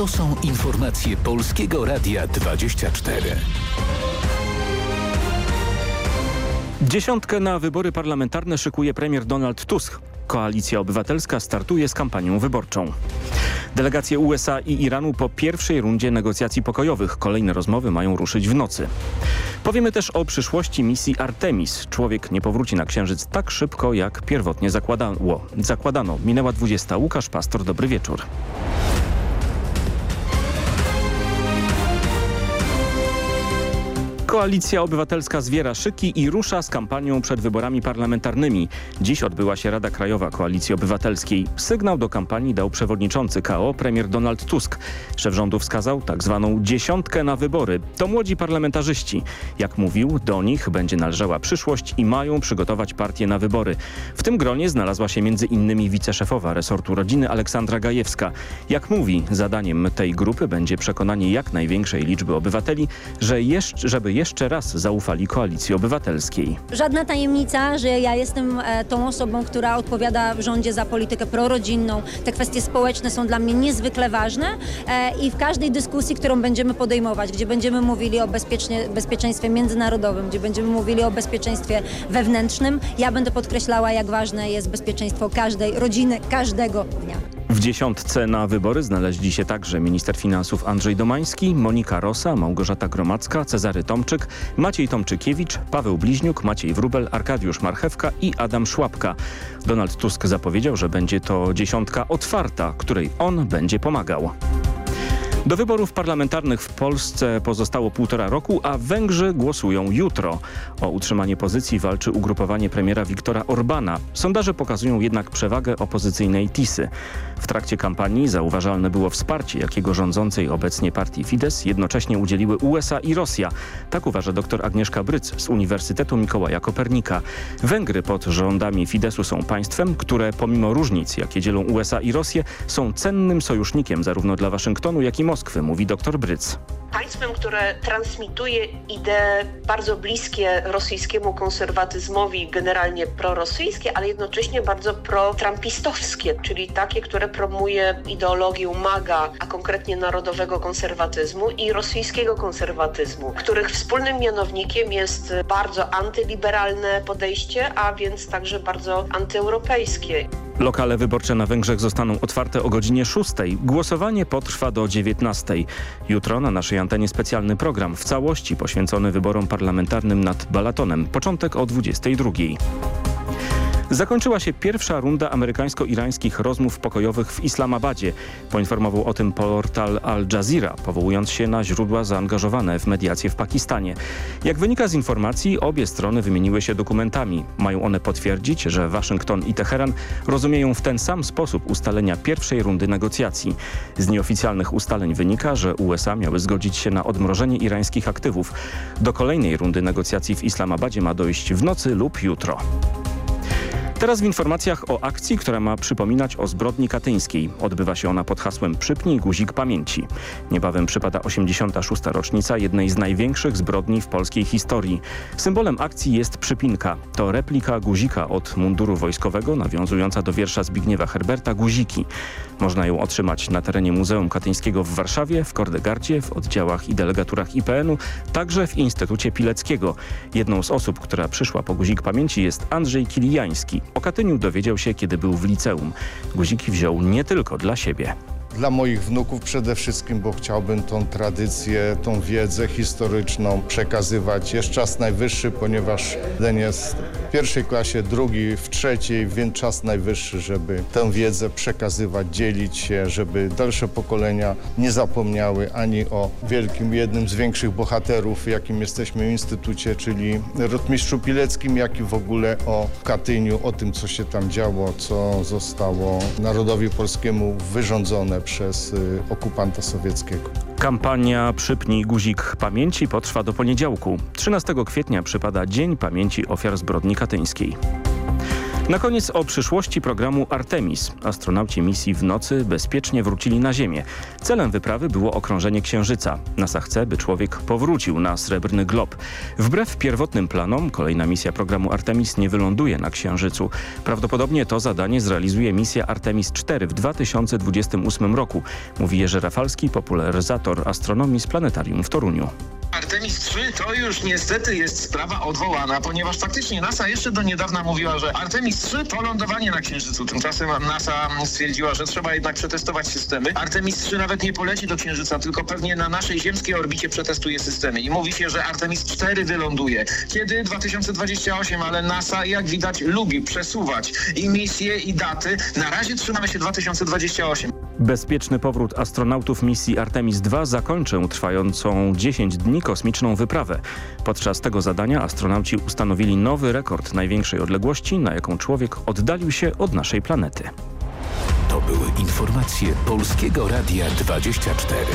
To są informacje Polskiego Radia 24. Dziesiątkę na wybory parlamentarne szykuje premier Donald Tusk. Koalicja Obywatelska startuje z kampanią wyborczą. Delegacje USA i Iranu po pierwszej rundzie negocjacji pokojowych. Kolejne rozmowy mają ruszyć w nocy. Powiemy też o przyszłości misji Artemis. Człowiek nie powróci na Księżyc tak szybko, jak pierwotnie zakładano. Minęła 20. Łukasz Pastor, dobry wieczór. Koalicja Obywatelska zwiera szyki i rusza z kampanią przed wyborami parlamentarnymi. Dziś odbyła się Rada Krajowa Koalicji Obywatelskiej. Sygnał do kampanii dał przewodniczący KO premier Donald Tusk. Szef rządu wskazał tak zwaną dziesiątkę na wybory. To młodzi parlamentarzyści. Jak mówił, do nich będzie należała przyszłość i mają przygotować partię na wybory. W tym gronie znalazła się innymi wiceszefowa resortu rodziny Aleksandra Gajewska. Jak mówi, zadaniem tej grupy będzie przekonanie jak największej liczby obywateli, że jeszcze, żeby jeszcze raz zaufali Koalicji Obywatelskiej. Żadna tajemnica, że ja jestem e, tą osobą, która odpowiada w rządzie za politykę prorodzinną. Te kwestie społeczne są dla mnie niezwykle ważne e, i w każdej dyskusji, którą będziemy podejmować, gdzie będziemy mówili o bezpieczeństwie międzynarodowym, gdzie będziemy mówili o bezpieczeństwie wewnętrznym, ja będę podkreślała, jak ważne jest bezpieczeństwo każdej rodziny, każdego dnia. W dziesiątce na wybory znaleźli się także minister finansów Andrzej Domański, Monika Rosa, Małgorzata Gromacka, Cezary Tomczyk, Maciej Tomczykiewicz, Paweł Bliźniuk, Maciej Wrubel, Arkadiusz Marchewka i Adam Szłapka. Donald Tusk zapowiedział, że będzie to dziesiątka otwarta, której on będzie pomagał. Do wyborów parlamentarnych w Polsce pozostało półtora roku, a Węgrzy głosują jutro. O utrzymanie pozycji walczy ugrupowanie premiera Viktora Orbana. Sondaże pokazują jednak przewagę opozycyjnej Tisy. W trakcie kampanii zauważalne było wsparcie, jakiego rządzącej obecnie partii Fidesz jednocześnie udzieliły USA i Rosja. Tak uważa dr Agnieszka Bryc z Uniwersytetu Mikołaja Kopernika. Węgry pod rządami Fideszu są państwem, które pomimo różnic, jakie dzielą USA i Rosję, są cennym sojusznikiem zarówno dla Waszyngtonu, jak i Moskwy, mówi dr Bryc państwem, które transmituje idee bardzo bliskie rosyjskiemu konserwatyzmowi, generalnie prorosyjskie, ale jednocześnie bardzo pro-trumpistowskie, czyli takie, które promuje ideologię MAGA, a konkretnie narodowego konserwatyzmu i rosyjskiego konserwatyzmu, których wspólnym mianownikiem jest bardzo antyliberalne podejście, a więc także bardzo antyeuropejskie. Lokale wyborcze na Węgrzech zostaną otwarte o godzinie 6. Głosowanie potrwa do 19. Jutro na naszej antenie specjalny program w całości poświęcony wyborom parlamentarnym nad Balatonem. Początek o 22. Zakończyła się pierwsza runda amerykańsko-irańskich rozmów pokojowych w Islamabadzie. Poinformował o tym portal Al Jazeera, powołując się na źródła zaangażowane w mediację w Pakistanie. Jak wynika z informacji, obie strony wymieniły się dokumentami. Mają one potwierdzić, że Waszyngton i Teheran rozumieją w ten sam sposób ustalenia pierwszej rundy negocjacji. Z nieoficjalnych ustaleń wynika, że USA miały zgodzić się na odmrożenie irańskich aktywów. Do kolejnej rundy negocjacji w Islamabadzie ma dojść w nocy lub jutro. Teraz w informacjach o akcji, która ma przypominać o zbrodni katyńskiej. Odbywa się ona pod hasłem Przypnij guzik pamięci. Niebawem przypada 86. rocznica jednej z największych zbrodni w polskiej historii. Symbolem akcji jest przypinka. To replika guzika od munduru wojskowego nawiązująca do wiersza Zbigniewa Herberta Guziki. Można ją otrzymać na terenie Muzeum Katyńskiego w Warszawie, w Kordegardzie, w oddziałach i delegaturach IPN-u, także w Instytucie Pileckiego. Jedną z osób, która przyszła po guzik pamięci jest Andrzej Kilijański. O Katyniu dowiedział się, kiedy był w liceum. Guziki wziął nie tylko dla siebie dla moich wnuków przede wszystkim, bo chciałbym tą tradycję, tą wiedzę historyczną przekazywać. Jest czas najwyższy, ponieważ jeden jest w pierwszej klasie, drugi w trzeciej, więc czas najwyższy, żeby tę wiedzę przekazywać, dzielić się, żeby dalsze pokolenia nie zapomniały ani o wielkim, jednym z większych bohaterów, jakim jesteśmy w Instytucie, czyli Rotmistrzu Pileckim, jak i w ogóle o Katyniu, o tym, co się tam działo, co zostało narodowi polskiemu wyrządzone przez y, okupanta sowieckiego. Kampania Przypnij guzik pamięci potrwa do poniedziałku. 13 kwietnia przypada Dzień Pamięci Ofiar Zbrodni Katyńskiej. Na koniec o przyszłości programu Artemis. Astronauci misji w nocy bezpiecznie wrócili na Ziemię. Celem wyprawy było okrążenie Księżyca. NASA chce, by człowiek powrócił na srebrny glob. Wbrew pierwotnym planom, kolejna misja programu Artemis nie wyląduje na Księżycu. Prawdopodobnie to zadanie zrealizuje misja Artemis 4 w 2028 roku, mówi Jerzy Rafalski, popularyzator astronomii z planetarium w Toruniu. Artemis 3 to już niestety jest sprawa odwołana, ponieważ faktycznie NASA jeszcze do niedawna mówiła, że Artemis 3 to lądowanie na Księżycu. Tymczasem NASA stwierdziła, że trzeba jednak przetestować systemy. Artemis 3 nawet nie poleci do Księżyca, tylko pewnie na naszej ziemskiej orbicie przetestuje systemy. I mówi się, że Artemis 4 wyląduje. Kiedy? 2028, ale NASA jak widać lubi przesuwać i misje i daty. Na razie trzymamy się 2028. Bezpieczny powrót astronautów misji Artemis II zakończę trwającą 10 dni kosmiczną wyprawę. Podczas tego zadania astronauci ustanowili nowy rekord największej odległości, na jaką człowiek oddalił się od naszej planety. To były informacje Polskiego Radia 24.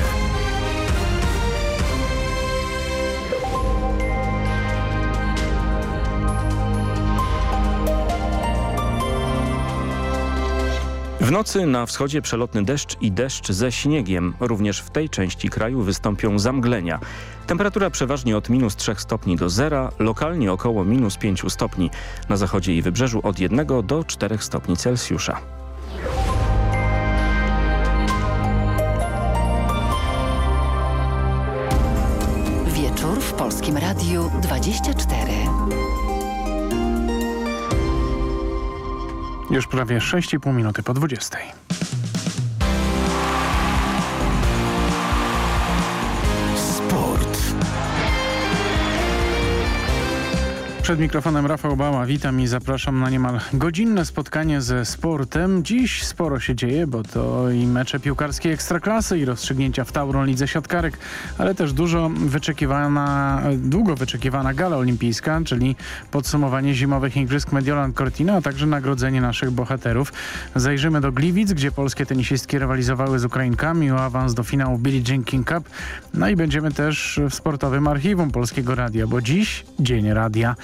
W nocy na wschodzie przelotny deszcz i deszcz ze śniegiem. Również w tej części kraju wystąpią zamglenia. Temperatura przeważnie od minus 3 stopni do zera, lokalnie około minus 5 stopni. Na zachodzie i wybrzeżu od 1 do 4 stopni Celsjusza. Wieczór w Polskim Radiu 24. Już prawie 6,5 minuty po 20. Przed mikrofonem Rafał Bała, witam i zapraszam na niemal godzinne spotkanie ze sportem. Dziś sporo się dzieje, bo to i mecze piłkarskie Ekstraklasy i rozstrzygnięcia w Tauron Lidze Siatkarek, ale też dużo wyczekiwana, długo wyczekiwana gala olimpijska, czyli podsumowanie zimowych Igrzysk Mediolan Cortina, a także nagrodzenie naszych bohaterów. Zajrzymy do Gliwic, gdzie polskie tenisistki rywalizowały z Ukrainkami o awans do finału Billie Jean King Cup. No i będziemy też w sportowym archiwum Polskiego Radia, bo dziś Dzień Radia.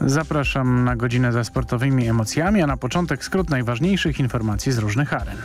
Zapraszam na godzinę ze sportowymi emocjami, a na początek skrót najważniejszych informacji z różnych aren.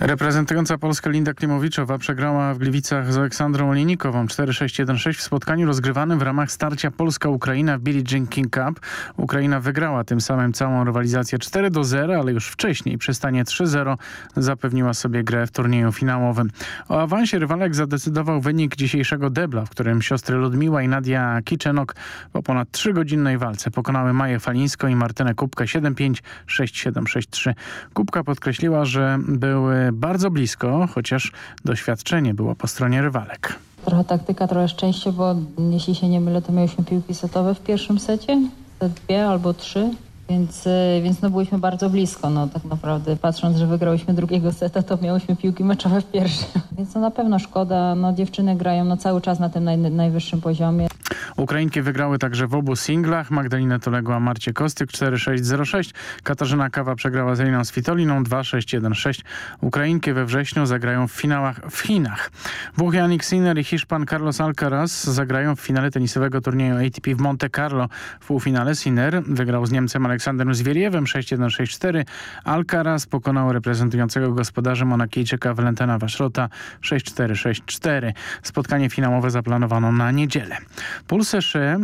Reprezentująca Polskę Linda Klimowiczowa przegrała w Gliwicach z Aleksandrą Olinikową 4-6-1-6 w spotkaniu rozgrywanym w ramach starcia Polska-Ukraina w Billie Jean King Cup. Ukraina wygrała tym samym całą rywalizację 4-0, ale już wcześniej przy stanie 3-0 zapewniła sobie grę w turnieju finałowym. O awansie rywalek zadecydował wynik dzisiejszego debla, w którym siostry Ludmiła i Nadia Kiczenok po ponad 3-godzinnej walce pokonały Maję Falińską i Martynę Kubkę 7-5, 6-7, 6-3. Kubka podkreśliła, że były bardzo blisko, chociaż doświadczenie było po stronie rywalek. Trochę taktyka, trochę szczęście, bo jeśli się nie mylę, to miałyśmy piłki setowe w pierwszym secie, te dwie albo trzy, więc, y, więc no byliśmy bardzo blisko. No tak naprawdę patrząc, że wygrałyśmy drugiego seta, to miałyśmy piłki meczowe w pierwszym. Więc no na pewno szkoda, no dziewczyny grają no cały czas na tym naj, najwyższym poziomie. Ukrainki wygrały także w obu singlach. Magdalena Toległa, Marcie Kostyk 4-6-0-6. Katarzyna Kawa przegrała z Eliną Svitoliną 2-6-1-6. Ukrainki we wrześniu zagrają w finałach w Chinach. Włoch Janik Sinner i Hiszpan Carlos Alcaraz zagrają w finale tenisowego turnieju ATP w Monte Carlo. W półfinale Sinner wygrał z Niemcem Aleksanderem Zwieriewem 6-1-6-4. Alcaraz pokonał reprezentującego gospodarza Monakijczyka Valentena Waszrota 6-4-6-4. Spotkanie finałowe zaplanowano na niedzielę. Paul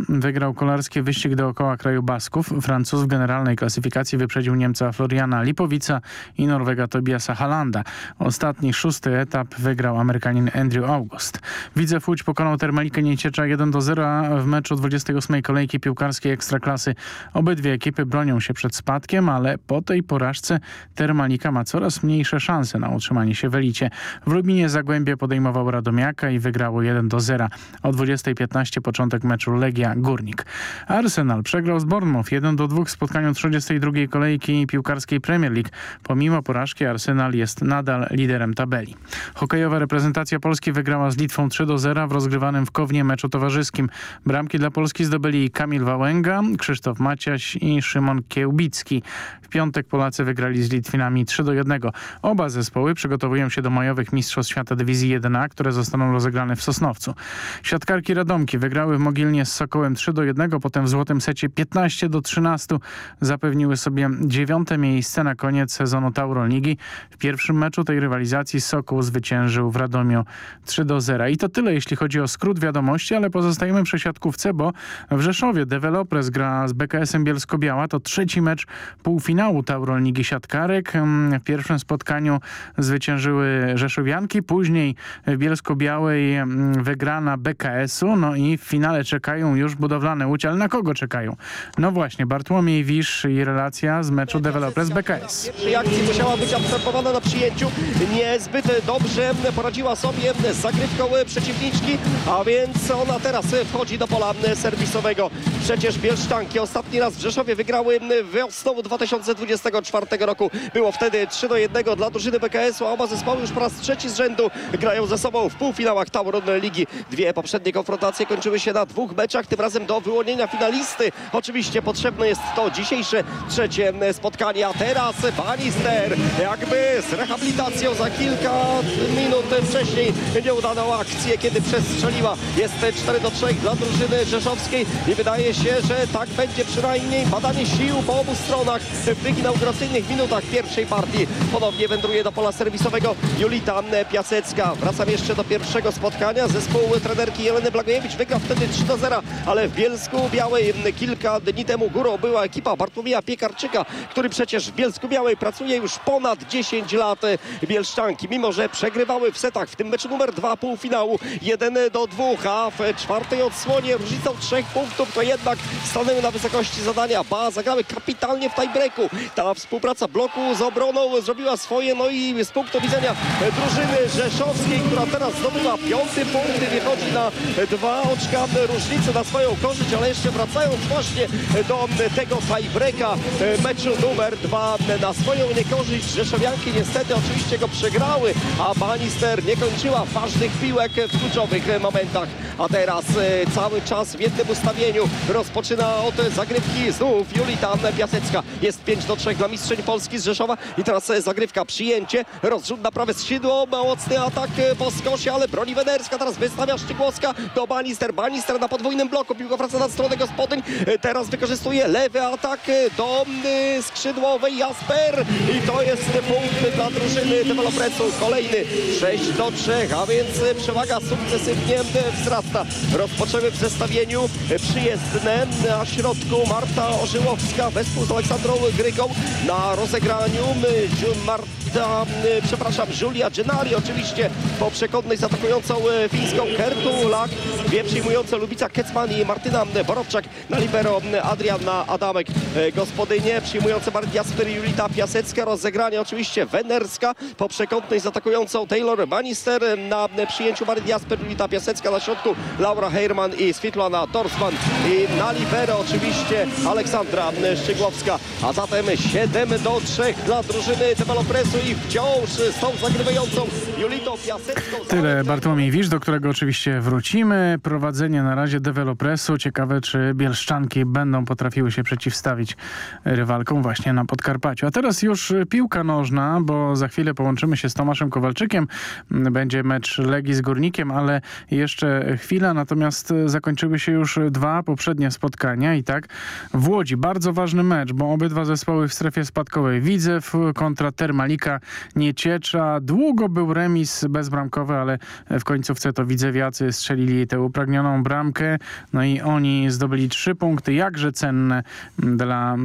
wygrał kolarski wyścig dookoła kraju Basków. Francuz w generalnej klasyfikacji wyprzedził Niemca Floriana Lipowica i Norwega Tobiasa Halanda. Ostatni, szósty etap wygrał Amerykanin Andrew August. Widzew Łódź pokonał Termalikę Nieciecza 1-0 w meczu 28. kolejki piłkarskiej Ekstraklasy. Obydwie ekipy bronią się przed spadkiem, ale po tej porażce Termalika ma coraz mniejsze szanse na utrzymanie się w elicie. W Lubinie Zagłębie podejmował Radomiaka i wygrało 1-0. O 20.15 początek meczu Legia Górnik. Arsenal przegrał z Bournemouth 1 do 2 w spotkaniu 32 kolejki piłkarskiej Premier League. Pomimo porażki Arsenal jest nadal liderem tabeli. Hokejowa reprezentacja Polski wygrała z Litwą 3 do 0 w rozgrywanym w Kownie meczu towarzyskim. Bramki dla Polski zdobyli Kamil Wałęga, Krzysztof Maciaś i Szymon Kiełbicki. W piątek Polacy wygrali z Litwinami 3 do 1. Oba zespoły przygotowują się do majowych Mistrzostw Świata Dywizji 1A, które zostaną rozegrane w Sosnowcu. Siatkarki Radomki wygrały w Mogilnie z Sokołem 3 do 1, potem w złotym secie 15 do 13 zapewniły sobie dziewiąte miejsce na koniec sezonu Tauroligi. W pierwszym meczu tej rywalizacji Sokół zwyciężył w Radomiu 3 do 0. I to tyle jeśli chodzi o skrót wiadomości, ale pozostajemy przy siatkówce, bo w Rzeszowie Developers gra z BKS-em Bielsko-Biała. To trzeci mecz półfinału Tauroligi Siatkarek. W pierwszym spotkaniu zwyciężyły Rzeszowianki, później w Bielsko-Białej wygrana BKS-u, no i w finale czekają już budowlane łódź, ale na kogo czekają? No właśnie, Bartłomiej Wisz i relacja z meczu Developers BKS. Akcji musiała być absorbowana na przyjęciu. Niezbyt dobrze poradziła sobie z zagrywką przeciwniczki, a więc ona teraz wchodzi do pola serwisowego. Przecież Bielszczanki ostatni raz w Rzeszowie wygrały wiosną 2024 roku. Było wtedy 3 do 1 dla drużyny BKS-u, a oba zespoły już po raz trzeci z rzędu grają ze sobą w półfinałach Tauron Ligi. Dwie poprzednie konfrontacje kończyły się na dwóch meczach, tym razem do wyłonienia finalisty. Oczywiście potrzebne jest to dzisiejsze trzecie spotkanie, a teraz Bannister jakby z rehabilitacją za kilka minut wcześniej nieudaną akcję, kiedy przestrzeliła. Jest 4 do 3 dla drużyny rzeszowskiej i wydaje się, że tak będzie przynajmniej badanie sił po obu stronach w tych inauguracyjnych minutach pierwszej partii. Ponownie wędruje do pola serwisowego Julita Piasecka. Wracam jeszcze do pierwszego spotkania. Zespół trenerki Jeleny Blagojewicz wygrał wtedy 3 do 0, ale w Bielsku Białej kilka dni temu górą była ekipa Bartłomieja Piekarczyka, który przecież w Bielsku Białej pracuje już ponad 10 lat. Bielszczanki, mimo że przegrywały w setach w tym meczu numer 2 półfinału 1 do 2, a w czwartej odsłonie różnicą trzech punktów to jednak stanęły na wysokości zadania. Ba, kapitalnie w tiebreaku. Ta współpraca bloku z obroną zrobiła swoje, no i z punktu widzenia drużyny rzeszowskiej, która teraz zdobyła piąty punkt wychodzi na dwa oczka różnicy na swoją korzyść, ale jeszcze wracając właśnie do tego tiebreaka meczu numer dwa na swoją niekorzyść. Rzeszowianki niestety oczywiście go przegrały, a Bannister nie kończyła ważnych piłek w kluczowych momentach. A teraz cały czas w jednym ustawieniu rozpoczyna od zagrywki znów Julita Piasecka. Jest 5 do 3 dla mistrzyń Polski z Rzeszowa. I teraz zagrywka, przyjęcie, rozrzut na prawe skrzydło, mocny atak po skosie, ale broni Wederska, teraz wystawia Szczygłowska do Bannister, Bannister na podwójnym bloku, piłka wraca na stronę gospodyń, teraz wykorzystuje lewy atak do skrzydłowej Jasper. I to jest punkt dla drużyny dewelopresu, kolejny 6 do 3, a więc przewaga sukcesywnie wzrasta. Rozpoczęły w zestawieniu przyjezdne na środku Marta Orzyłowska wespół z Aleksandrą Grygą na rozegraniu. Marta, przepraszam, Julia Gennari oczywiście po przekonnej z atakującą fińską Kertu Lak, dwie przyjmujące Lubica Kecman i Martyna Borowczak na libero Adrianna Adamek gospodynie, przyjmujące Bart Jasper Julita Piasecka, rozegranie oczywiście Wenerska po przekątnej z atakującą Taylor Bannister na przyjęciu Bart Jasper, Julita Piasecka na środku Laura Heirman i Svitlana Torsman. I na libero oczywiście Aleksandra Szczygłowska, a zatem 7 do 3 dla drużyny dewelopresu i wciąż z tą zagrywającą Julitą Piasecką. Tyle Bartłomiej Wisz, do którego oczywiście wrócimy. Prowadzenie na razie dewelopresu. Ciekawe, czy bielszczanki będą potrafiły się przeciwstawić rywalkom właśnie na Podkarpaciu. A teraz już piłka nożna, bo za chwilę połączymy się z Tomaszem Kowalczykiem. Będzie mecz Legii z Górnikiem, ale jeszcze chwila. Natomiast zakończyły się już dwa poprzednie spotkania i tak w Łodzi bardzo ważny mecz, bo obydwa zespoły w strefie spadkowej. Widzew kontra Termalika Nieciecza. Długo był remis bezbramkowy, ale w końcówce to widzewiacy strzelili tę upragnioną bramkę. No i oni zdobyli trzy punkty, jakże cenne dla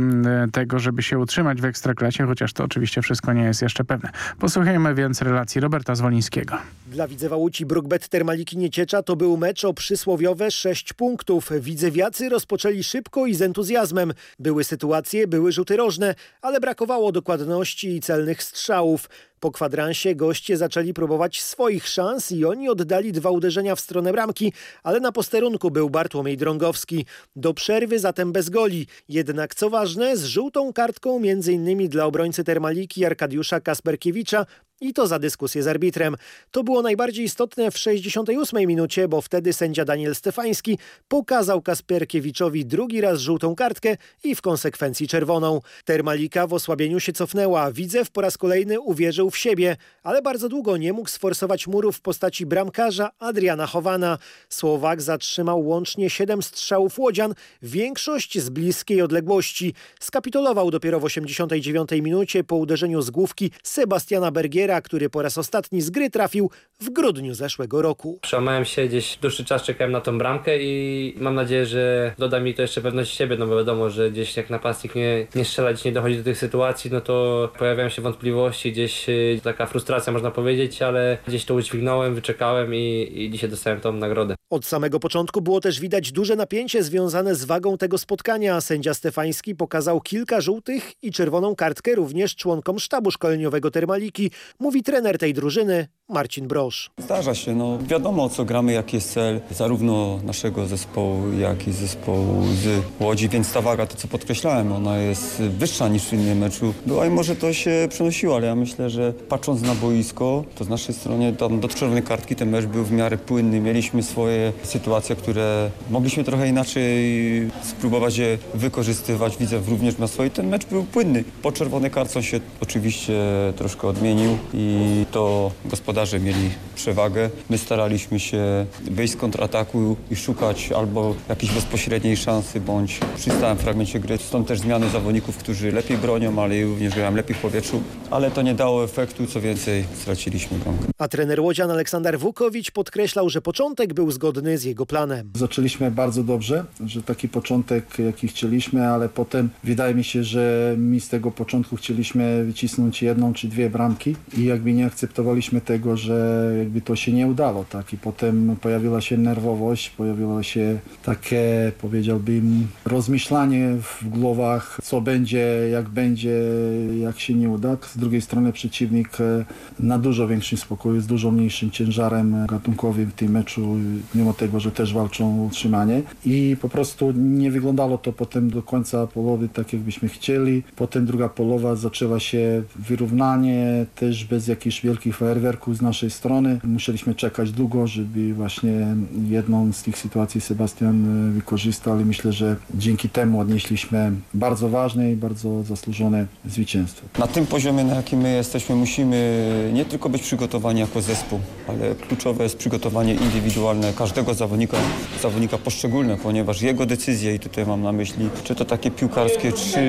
tego, żeby się utrzymać w Ekstraklasie, chociaż to oczywiście wszystko nie jest jeszcze pewne. Posłuchajmy więc relacji Roberta Zwolińskiego. Dla Widzewa Łódź Brookbet Termaliki Nieciecza to był mecz o przysłowiowe 6 punktów. Widzewiacy rozpoczęli szybko i z entuzjazmem. Były sytuacje, były rzuty rożne, ale brakowało dokładności i celnych strzałów. Po kwadransie goście zaczęli próbować swoich szans i oni oddali dwa uderzenia w stronę bramki, ale na posterunku był Bartłomiej Drągowski. Do przerwy zatem bez goli. Jednak co ważne, z żółtą kartką m.in. dla obrońcy Termaliki Arkadiusza Kasperkiewicza i to za dyskusję z arbitrem. To było najbardziej istotne w 68 minucie, bo wtedy sędzia Daniel Stefański pokazał Kasperkiewiczowi drugi raz żółtą kartkę i w konsekwencji czerwoną. Termalika w osłabieniu się cofnęła. Widzew po raz kolejny uwierzył w siebie, ale bardzo długo nie mógł sforsować murów w postaci bramkarza Adriana Chowana. Słowak zatrzymał łącznie 7 strzałów łodzian, większość z bliskiej odległości. Skapitulował dopiero w 89 minucie po uderzeniu z główki Sebastiana Bergiera, który po raz ostatni z gry trafił w grudniu zeszłego roku. Przełamałem się gdzieś dłuższy czas, czekałem na tą bramkę i mam nadzieję, że doda mi to jeszcze pewność siebie, no bo wiadomo, że gdzieś jak napastnik nie, nie strzela, gdzieś nie dochodzi do tych sytuacji, no to pojawiają się wątpliwości, gdzieś taka frustracja można powiedzieć, ale gdzieś to udźwignąłem, wyczekałem i, i dzisiaj dostałem tą nagrodę. Od samego początku było też widać duże napięcie związane z wagą tego spotkania. Sędzia Stefański pokazał kilka żółtych i czerwoną kartkę również członkom sztabu szkoleniowego Termaliki, mówi trener tej drużyny Marcin Brosz. Zdarza się, no wiadomo o co gramy, jaki jest cel zarówno naszego zespołu, jak i zespołu z Łodzi, więc ta waga, to co podkreślałem, ona jest wyższa niż w innym meczu była i może to się przenosiło, ale ja myślę, że patrząc na boisko, to z naszej strony tam do czerwonej kartki ten mecz był w miarę płynny, mieliśmy swoje sytuacje, które mogliśmy trochę inaczej spróbować je wykorzystywać, widzę również na swoje, ten mecz był płynny. Po czerwonej kartce się oczywiście troszkę odmienił i to gospodarze mieli przewagę. My staraliśmy się wyjść z kontrataku i szukać albo jakiejś bezpośredniej szansy, bądź przy stałym fragmencie gry. Stąd też zmiany zawodników, którzy lepiej bronią, ale również grają lepiej w powietrzu. Ale to nie dało efektu, co więcej straciliśmy bramkę. A trener Łodzian Aleksander Wukowicz podkreślał, że początek był zgodny z jego planem. Zaczęliśmy bardzo dobrze, że taki początek jaki chcieliśmy, ale potem wydaje mi się, że my z tego początku chcieliśmy wycisnąć jedną czy dwie bramki i jakby nie akceptowaliśmy tego, że jakby to się nie udało, tak? I potem pojawiła się nerwowość, pojawiło się takie, powiedziałbym, rozmyślanie w głowach, co będzie, jak będzie, jak się nie uda. Z drugiej strony przeciwnik na dużo większym spokoju, z dużo mniejszym ciężarem gatunkowym w tym meczu, mimo tego, że też walczą o utrzymanie. I po prostu nie wyglądało to potem do końca połowy tak, jakbyśmy chcieli. Potem druga połowa zaczęła się wyrównanie, też bez jakichś wielkich fajerwerków z naszej strony. Musieliśmy czekać długo, żeby właśnie jedną z tych sytuacji Sebastian wykorzystał i myślę, że dzięki temu odnieśliśmy bardzo ważne i bardzo zasłużone zwycięstwo. Na tym poziomie, na jakim my jesteśmy, musimy nie tylko być przygotowani jako zespół, ale kluczowe jest przygotowanie indywidualne każdego zawodnika, zawodnika poszczególne, ponieważ jego decyzje, i tutaj mam na myśli, czy to takie piłkarskie, czy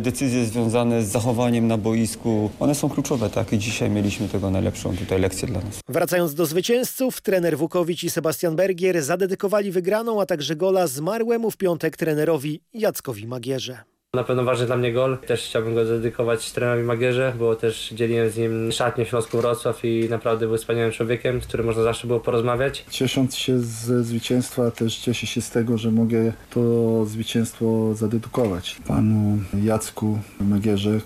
decyzje związane z zachowaniem na boisku, one są kluczowe, tak? I dzisiaj mieliśmy tego najlepszą tutaj lekcję dla nas. Wracając do zwycięzców, trener Wukowicz i Sebastian Bergier zadedykowali wygraną, a także gola zmarłemu w piątek trenerowi Jackowi Magierze. Na pewno ważny dla mnie gol. Też chciałbym go dedykować trenerowi Magierze, bo też dzieliłem z nim szatnię w Śląsku Wrocław i naprawdę był wspaniałym człowiekiem, z którym można zawsze było porozmawiać. Ciesząc się ze zwycięstwa, też cieszę się z tego, że mogę to zwycięstwo zadedykować panu Jacku Magierze.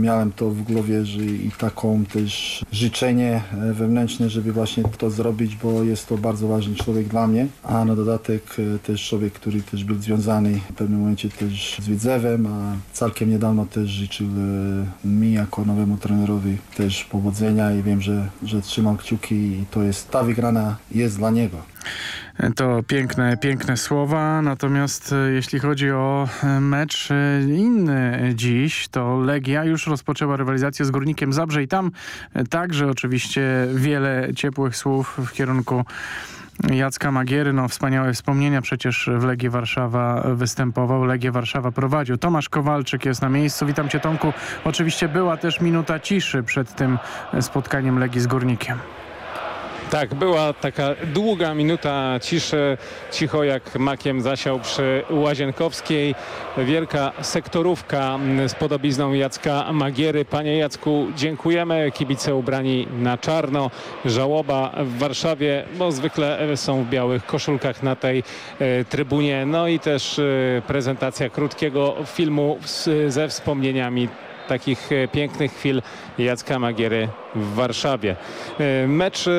Miałem to w głowie, że i taką też życzenie wewnętrzne, żeby właśnie to zrobić, bo jest to bardzo ważny człowiek dla mnie, a na dodatek też człowiek, który też był związany w pewnym momencie też z Widzewem, całkiem niedawno też życzył mi jako nowemu trenerowi też powodzenia i wiem, że, że trzymam kciuki i to jest, ta wygrana jest dla niego. To piękne, piękne słowa, natomiast jeśli chodzi o mecz inny dziś, to Legia już rozpoczęła rywalizację z Górnikiem Zabrze i tam także oczywiście wiele ciepłych słów w kierunku Jacka Magiery, no wspaniałe wspomnienia, przecież w Legii Warszawa występował, Legię Warszawa prowadził. Tomasz Kowalczyk jest na miejscu, witam cię Tomku. Oczywiście była też minuta ciszy przed tym spotkaniem Legii z Górnikiem. Tak, była taka długa minuta ciszy, cicho jak makiem zasiał przy Łazienkowskiej. Wielka sektorówka z podobizną Jacka Magiery. Panie Jacku, dziękujemy. Kibice ubrani na czarno. Żałoba w Warszawie, bo zwykle są w białych koszulkach na tej e, trybunie. No i też e, prezentacja krótkiego filmu ze wspomnieniami takich e, pięknych chwil Jacka Magiery w Warszawie. E, Mecz e,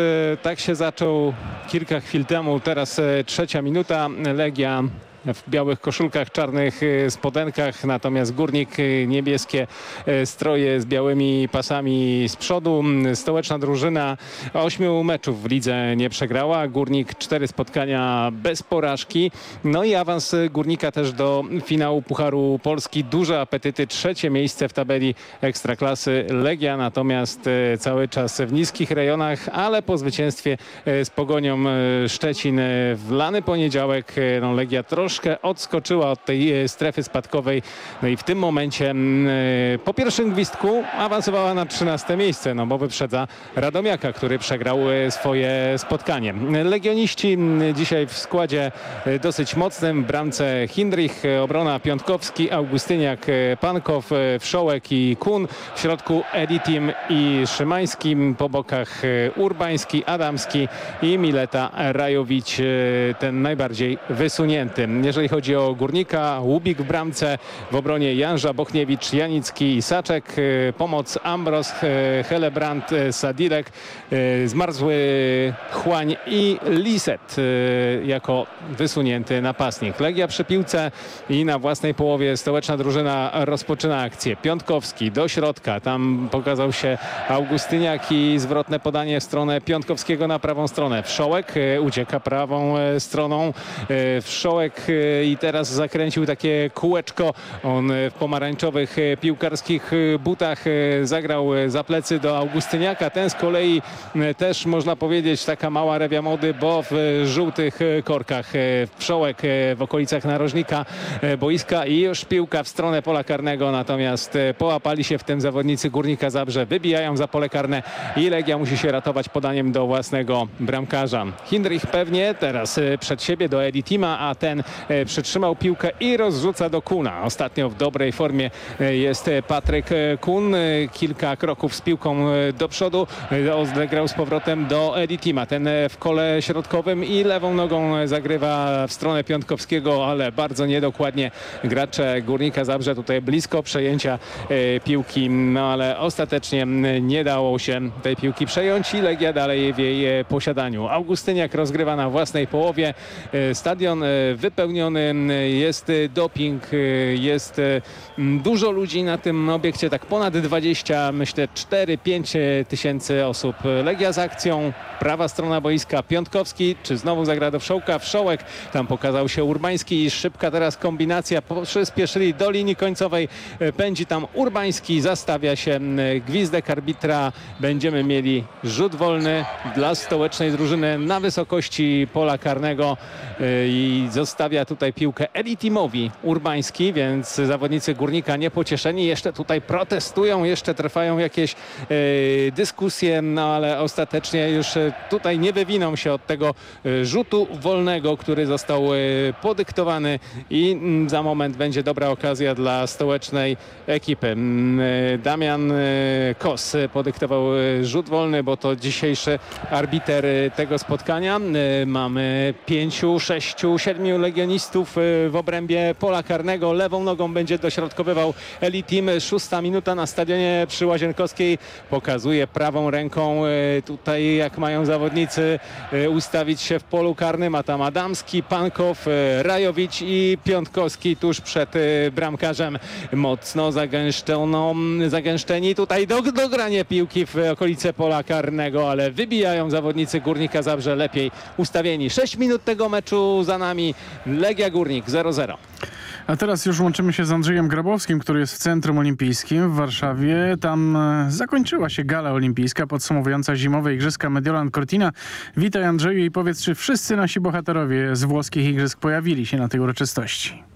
tak się zaczął kilka chwil temu, teraz trzecia minuta. Legia w białych koszulkach, czarnych e, spodenkach, natomiast Górnik e, niebieskie e, stroje z białymi pasami z przodu. Stołeczna drużyna ośmiu meczów w lidze nie przegrała. Górnik cztery spotkania bez porażki. No i awans Górnika też do finału Pucharu Polski. Duże apetyty, trzecie miejsce w tabeli Ekstraklasy. Legia natomiast cały czas w niskich rejonach, ale po zwycięstwie z Pogonią Szczecin w lany poniedziałek no, Legia troszkę odskoczyła od tej e, strefy spadkowej. No i w tym momencie mm, e, po pierwszym gwizdku awansowała na 13 miejsce, no bo wyprzedza Radomiaka, który przegrał e, swoje spotkanie. Legioniści mm, dzisiaj w składzie dosyć mocnym. Bramce Hindrich, obrona Piątkowski, Augustyniak, Pankow, Wszołek i Kun. W środku Editim i Szymański. Po bokach Urbański, Adamski i Mileta Rajowicz, ten najbardziej wysunięty. Jeżeli chodzi o Górnika, Łubik w bramce, w obronie Janża, Bochniewicz, Janicki i Saczek. E, Pomoc Ambros, e, Helebrand, e, Sadilek, zmarzły Chłań i Liset jako wysunięty napastnik. Legia przy piłce i na własnej połowie stołeczna drużyna rozpoczyna akcję. Piątkowski do środka, tam pokazał się Augustyniak i zwrotne podanie w stronę Piątkowskiego na prawą stronę. Wszołek ucieka prawą stroną. Wszołek i teraz zakręcił takie kółeczko. On e, w pomarańczowych e, piłkarskich e, butach e, zagrał e, za plecy do Augustyniaka. Ten z kolei e, też można powiedzieć taka mała rewia mody, bo w e, żółtych e, korkach. E, Wszołek e, w okolicach narożnika e, boiska i już piłka w stronę pola karnego. Natomiast e, połapali się w tym zawodnicy Górnika Zabrze. Wybijają za pole karne i Legia musi się ratować podaniem do własnego bramkarza. Hindrich pewnie teraz e, przed siebie do Editima, a ten e, przytrzymał piłkę i rozrzuca do Kuna. Ostatnio w dobrej formie e, jest e, Patryk e, Kun. E, Kilka kroków z piłką e, do przodu. E, Odegrał z powrotem do Editima. Ten e, w kole środkowym i lewą nogą e, zagrywa w stronę Piątkowskiego, ale bardzo niedokładnie gracze Górnika Zabrze tutaj blisko przejęcia e, piłki, no ale ostatecznie nie dało się tej piłki przejąć i Legia dalej w jej e, posiadaniu. Augustyniak rozgrywa na własnej połowie. E, Stadion e, wypełniony, m, jest e, doping, e, jest e, m, dużo ludzi na tym obiekcie, tak ponad 20, myślę 4-5 tysięcy osób. Legia z akcją, prawa strona boiska, Piątkowski, czy znowu zagra do Wszołka, Wszołek, tam pokazał się Urbański i szybka teraz kombinacja, przyspieszyli do linii końcowej, pędzi tam Urbański, zastawia się m, gwizdek arbitra, będziemy mieli rzut wolny dla stołecznej drużyny na wysokości pola karnego i zostawia tutaj piłkę Editimowi Urbański, więc zawodnicy Górnika niepocieszeni, jeszcze tutaj protestują, jeszcze trwają jakieś e, dyskusje, no ale ostatecznie już e, tutaj nie wywiną się od tego e, rzutu wolnego, który został podyktowany i mm, za moment będzie dobra okazja dla stołecznej ekipy. Mm, Damian Kos podyktował rzut wolny, bo to dzisiejszy arbiter tego spotkania. Mamy pięciu, sześciu, siedmiu legionistów w obrębie pola karnego. Lewą nogą będzie dośrodkowywał Elitim. Szósta minuta na stadionie przy Łazienkowskiej pokazuje prawą ręką e, tutaj jak mają zawodnicy e, ustawić się w polu karnym, a tam Adamski, Pankow, e, Rajowicz i Piątkowski tuż przed bramkarzem mocno zagęszczoną, zagęszczeni tutaj do, dogranie piłki w okolice pola karnego, ale wybijają zawodnicy Górnika Zabrze lepiej ustawieni. 6 minut tego meczu za nami. Legia Górnik 0-0. A teraz już łączymy się z Andrzejem Grabowskim, który jest w Centrum Olimpijskim w Warszawie. Tam e, zakończyła się gala olimpijska podsumowująca zimowe Igrzyska Mediolan Cortina. Witaj Andrzeju i powiedz, czy wszyscy nasi bohaterowie z włoskich Igrzysk pojawili się na tej uroczystości?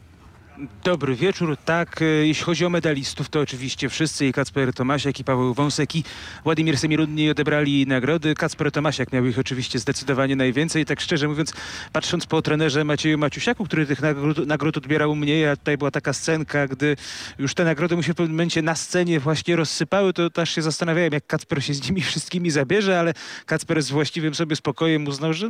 Dobry wieczór. Tak, e, jeśli chodzi o medalistów, to oczywiście wszyscy i Kacper Tomasiak, i Paweł Wąsek, i Władimir Semirudni odebrali nagrody. Kacper Tomasiak miał ich oczywiście zdecydowanie najwięcej. Tak szczerze mówiąc, patrząc po trenerze Macieju Maciusiaku, który tych nagród, nagród odbierał mniej, a tutaj była taka scenka, gdy już te nagrody mu się w pewnym momencie na scenie właśnie rozsypały, to też się zastanawiałem, jak Kacper się z nimi wszystkimi zabierze, ale Kacper z właściwym sobie spokojem uznał, że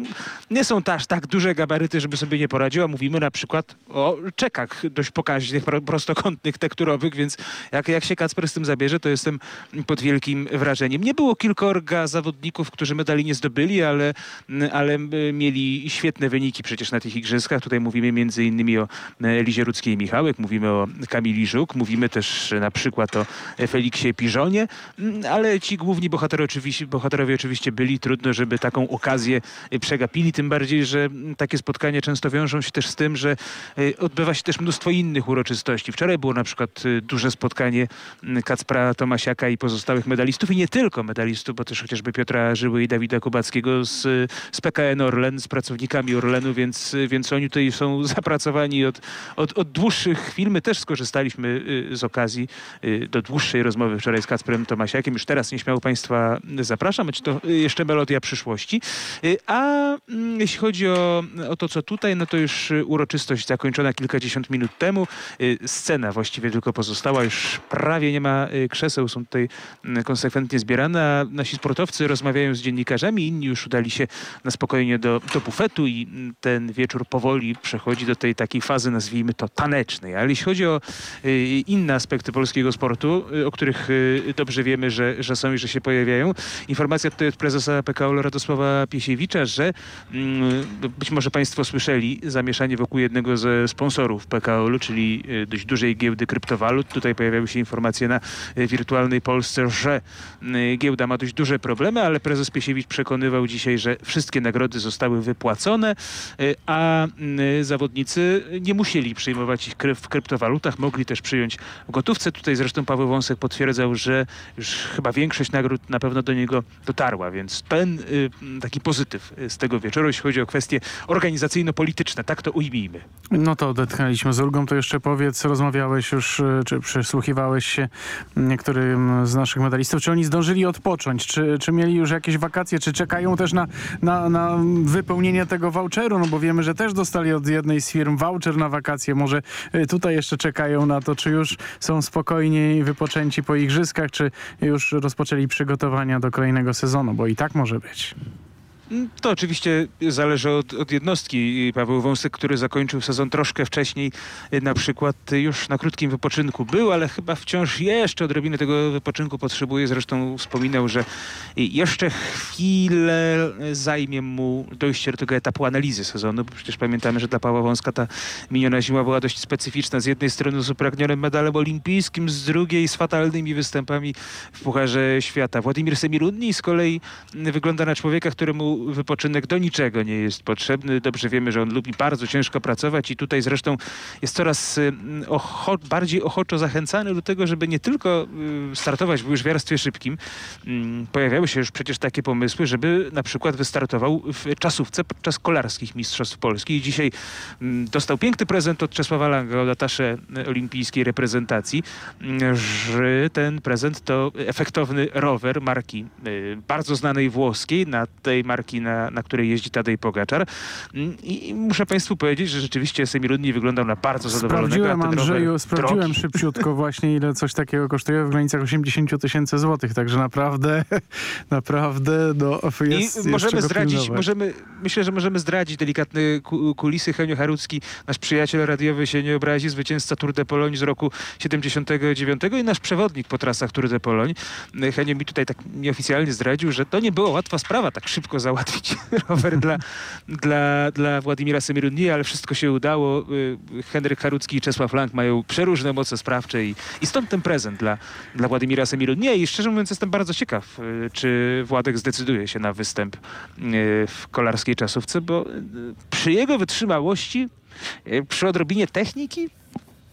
nie są to aż tak duże gabaryty, żeby sobie nie poradziła. Mówimy na przykład o czekach dość pokaźnych, prostokątnych, tekturowych, więc jak, jak się Kacper z tym zabierze, to jestem pod wielkim wrażeniem. Nie było kilkorga zawodników, którzy medali nie zdobyli, ale, ale mieli świetne wyniki przecież na tych igrzyskach. Tutaj mówimy między innymi o Lizie Rudzkiej i Michałek, mówimy o Kamili Żuk, mówimy też na przykład o Feliksie Piżonie, ale ci główni bohaterowie oczywiście, bohaterowie oczywiście byli. Trudno, żeby taką okazję przegapili, tym bardziej, że takie spotkania często wiążą się też z tym, że odbywa się też mnóstwo innych uroczystości. Wczoraj było na przykład y, duże spotkanie mm, Kacpra Tomasiaka i pozostałych medalistów i nie tylko medalistów, bo też chociażby Piotra Żyły i Dawida Kubackiego z, z PKN Orlen, z pracownikami Orlenu, więc, więc oni tutaj są zapracowani od, od, od dłuższych chwil. My też skorzystaliśmy y, z okazji y, do dłuższej rozmowy wczoraj z Kacprem Tomasiakiem. Już teraz nieśmiało Państwa zapraszam, czy to jeszcze melodia przyszłości. A mm, jeśli chodzi o, o to, co tutaj, no to już uroczystość zakończona kilkadziesiąt minut temu. Y, scena właściwie tylko pozostała, już prawie nie ma y, krzeseł, są tutaj mm, konsekwentnie zbierane, a nasi sportowcy rozmawiają z dziennikarzami, inni już udali się na spokojnie do, do bufetu i mm, ten wieczór powoli przechodzi do tej takiej fazy, nazwijmy to tanecznej. Ale jeśli chodzi o y, inne aspekty polskiego sportu, o których dobrze wiemy, że, że są i że się pojawiają, informacja tutaj od prezesa PKO Radosława Piesiewicza, że mm, być może Państwo słyszeli zamieszanie wokół jednego ze sponsorów PKO, czyli e, dość dużej giełdy kryptowalut. Tutaj pojawiały się informacje na e, wirtualnej Polsce, że e, giełda ma dość duże problemy, ale prezes Piesiewicz przekonywał dzisiaj, że wszystkie nagrody zostały wypłacone, a zawodnicy nie musieli przyjmować ich w kryptowalutach, mogli też przyjąć w gotówce. Tutaj zresztą Paweł Wąsek potwierdzał, że już chyba większość nagród na pewno do niego dotarła, więc ten taki pozytyw z tego wieczoru, jeśli chodzi o kwestie organizacyjno-polityczne, tak to ujmijmy. No to odetchnęliśmy z ulgą, to jeszcze powiedz, rozmawiałeś już, e, czy przysłuchiwałeś się niektórym z naszych medalistów, czy oni zdążyli odpocząć, czy, czy mieli już jakieś wakacje, czy czekają też na, na, na wypełnienie tego voucheru, no bo wiemy, że też dostali od jednej z firm voucher na wakacje, może e, tutaj jeszcze czekają na to, czy już są spokojni wypoczęci po igrzyskach, czy już rozpoczęli przygotowania do kolejnego sezonu, bo i tak może być. To oczywiście zależy od, od, jednostki. Paweł Wąsek, który zakończył sezon troszkę wcześniej, na przykład już na krótkim wypoczynku był, ale chyba wciąż jeszcze odrobinę tego wypoczynku potrzebuje. Zresztą wspominał, że jeszcze chwilę zajmie mu dojście do tego etapu analizy sezonu, bo przecież pamiętamy, że dla Pawła Wąska ta miniona zima była dość specyficzna. Z jednej strony z upragnionym medalem olimpijskim, z drugiej z fatalnymi występami w Pucharze Świata. Władimir Semirudni z kolei wygląda na człowieka, któremu wypoczynek do niczego nie jest potrzebny. Dobrze wiemy, że on lubi bardzo ciężko pracować i tutaj zresztą jest coraz y, ocho bardziej ochoczo zachęcany do tego, żeby nie tylko y, startować w łyżwiarstwie szybkim. Mm, pojawiały się już przecież takie pomysły, żeby na przykład wystartował w czasówce podczas kolarskich Mistrzostw Polski. I dzisiaj mm, dostał piękny prezent od Czesława Langa, od atasze olimpijskiej reprezentacji, że ten prezent to efektowny rower marki y, bardzo znanej włoskiej. Na tej marki marki, na, na której jeździ Tadej Pogaczar. Mm, I muszę Państwu powiedzieć, że rzeczywiście Semirudni wyglądał na bardzo zadowolonego. Sprawdziłem, Andrzeju, sprawdziłem drogi. szybciutko właśnie, ile coś takiego kosztuje w granicach 80 tysięcy złotych, także naprawdę, naprawdę no, jest, I możemy zdradzić, możemy, myślę, że możemy zdradzić delikatne kulisy. Henio Harucki, nasz przyjaciel radiowy się nie obrazi, zwycięzca Tour de Pologne z roku 79 i nasz przewodnik po trasach Tour de Pologne. Henio mi tutaj tak nieoficjalnie zdradził, że to nie była łatwa sprawa tak szybko załatwić rower dla, dla, dla Władimira Semirudni, ale wszystko się udało. Y, Henryk Harucki i Czesław Lang mają przeróżne moce sprawcze i, i stąd ten prezent dla, dla Władimira Semirudni. I szczerze mówiąc jestem bardzo ciekaw, y, czy Władek zdecyduje się na występ y, w kolarskiej czasówce, bo przy jego wytrzymałości, przy odrobinie techniki,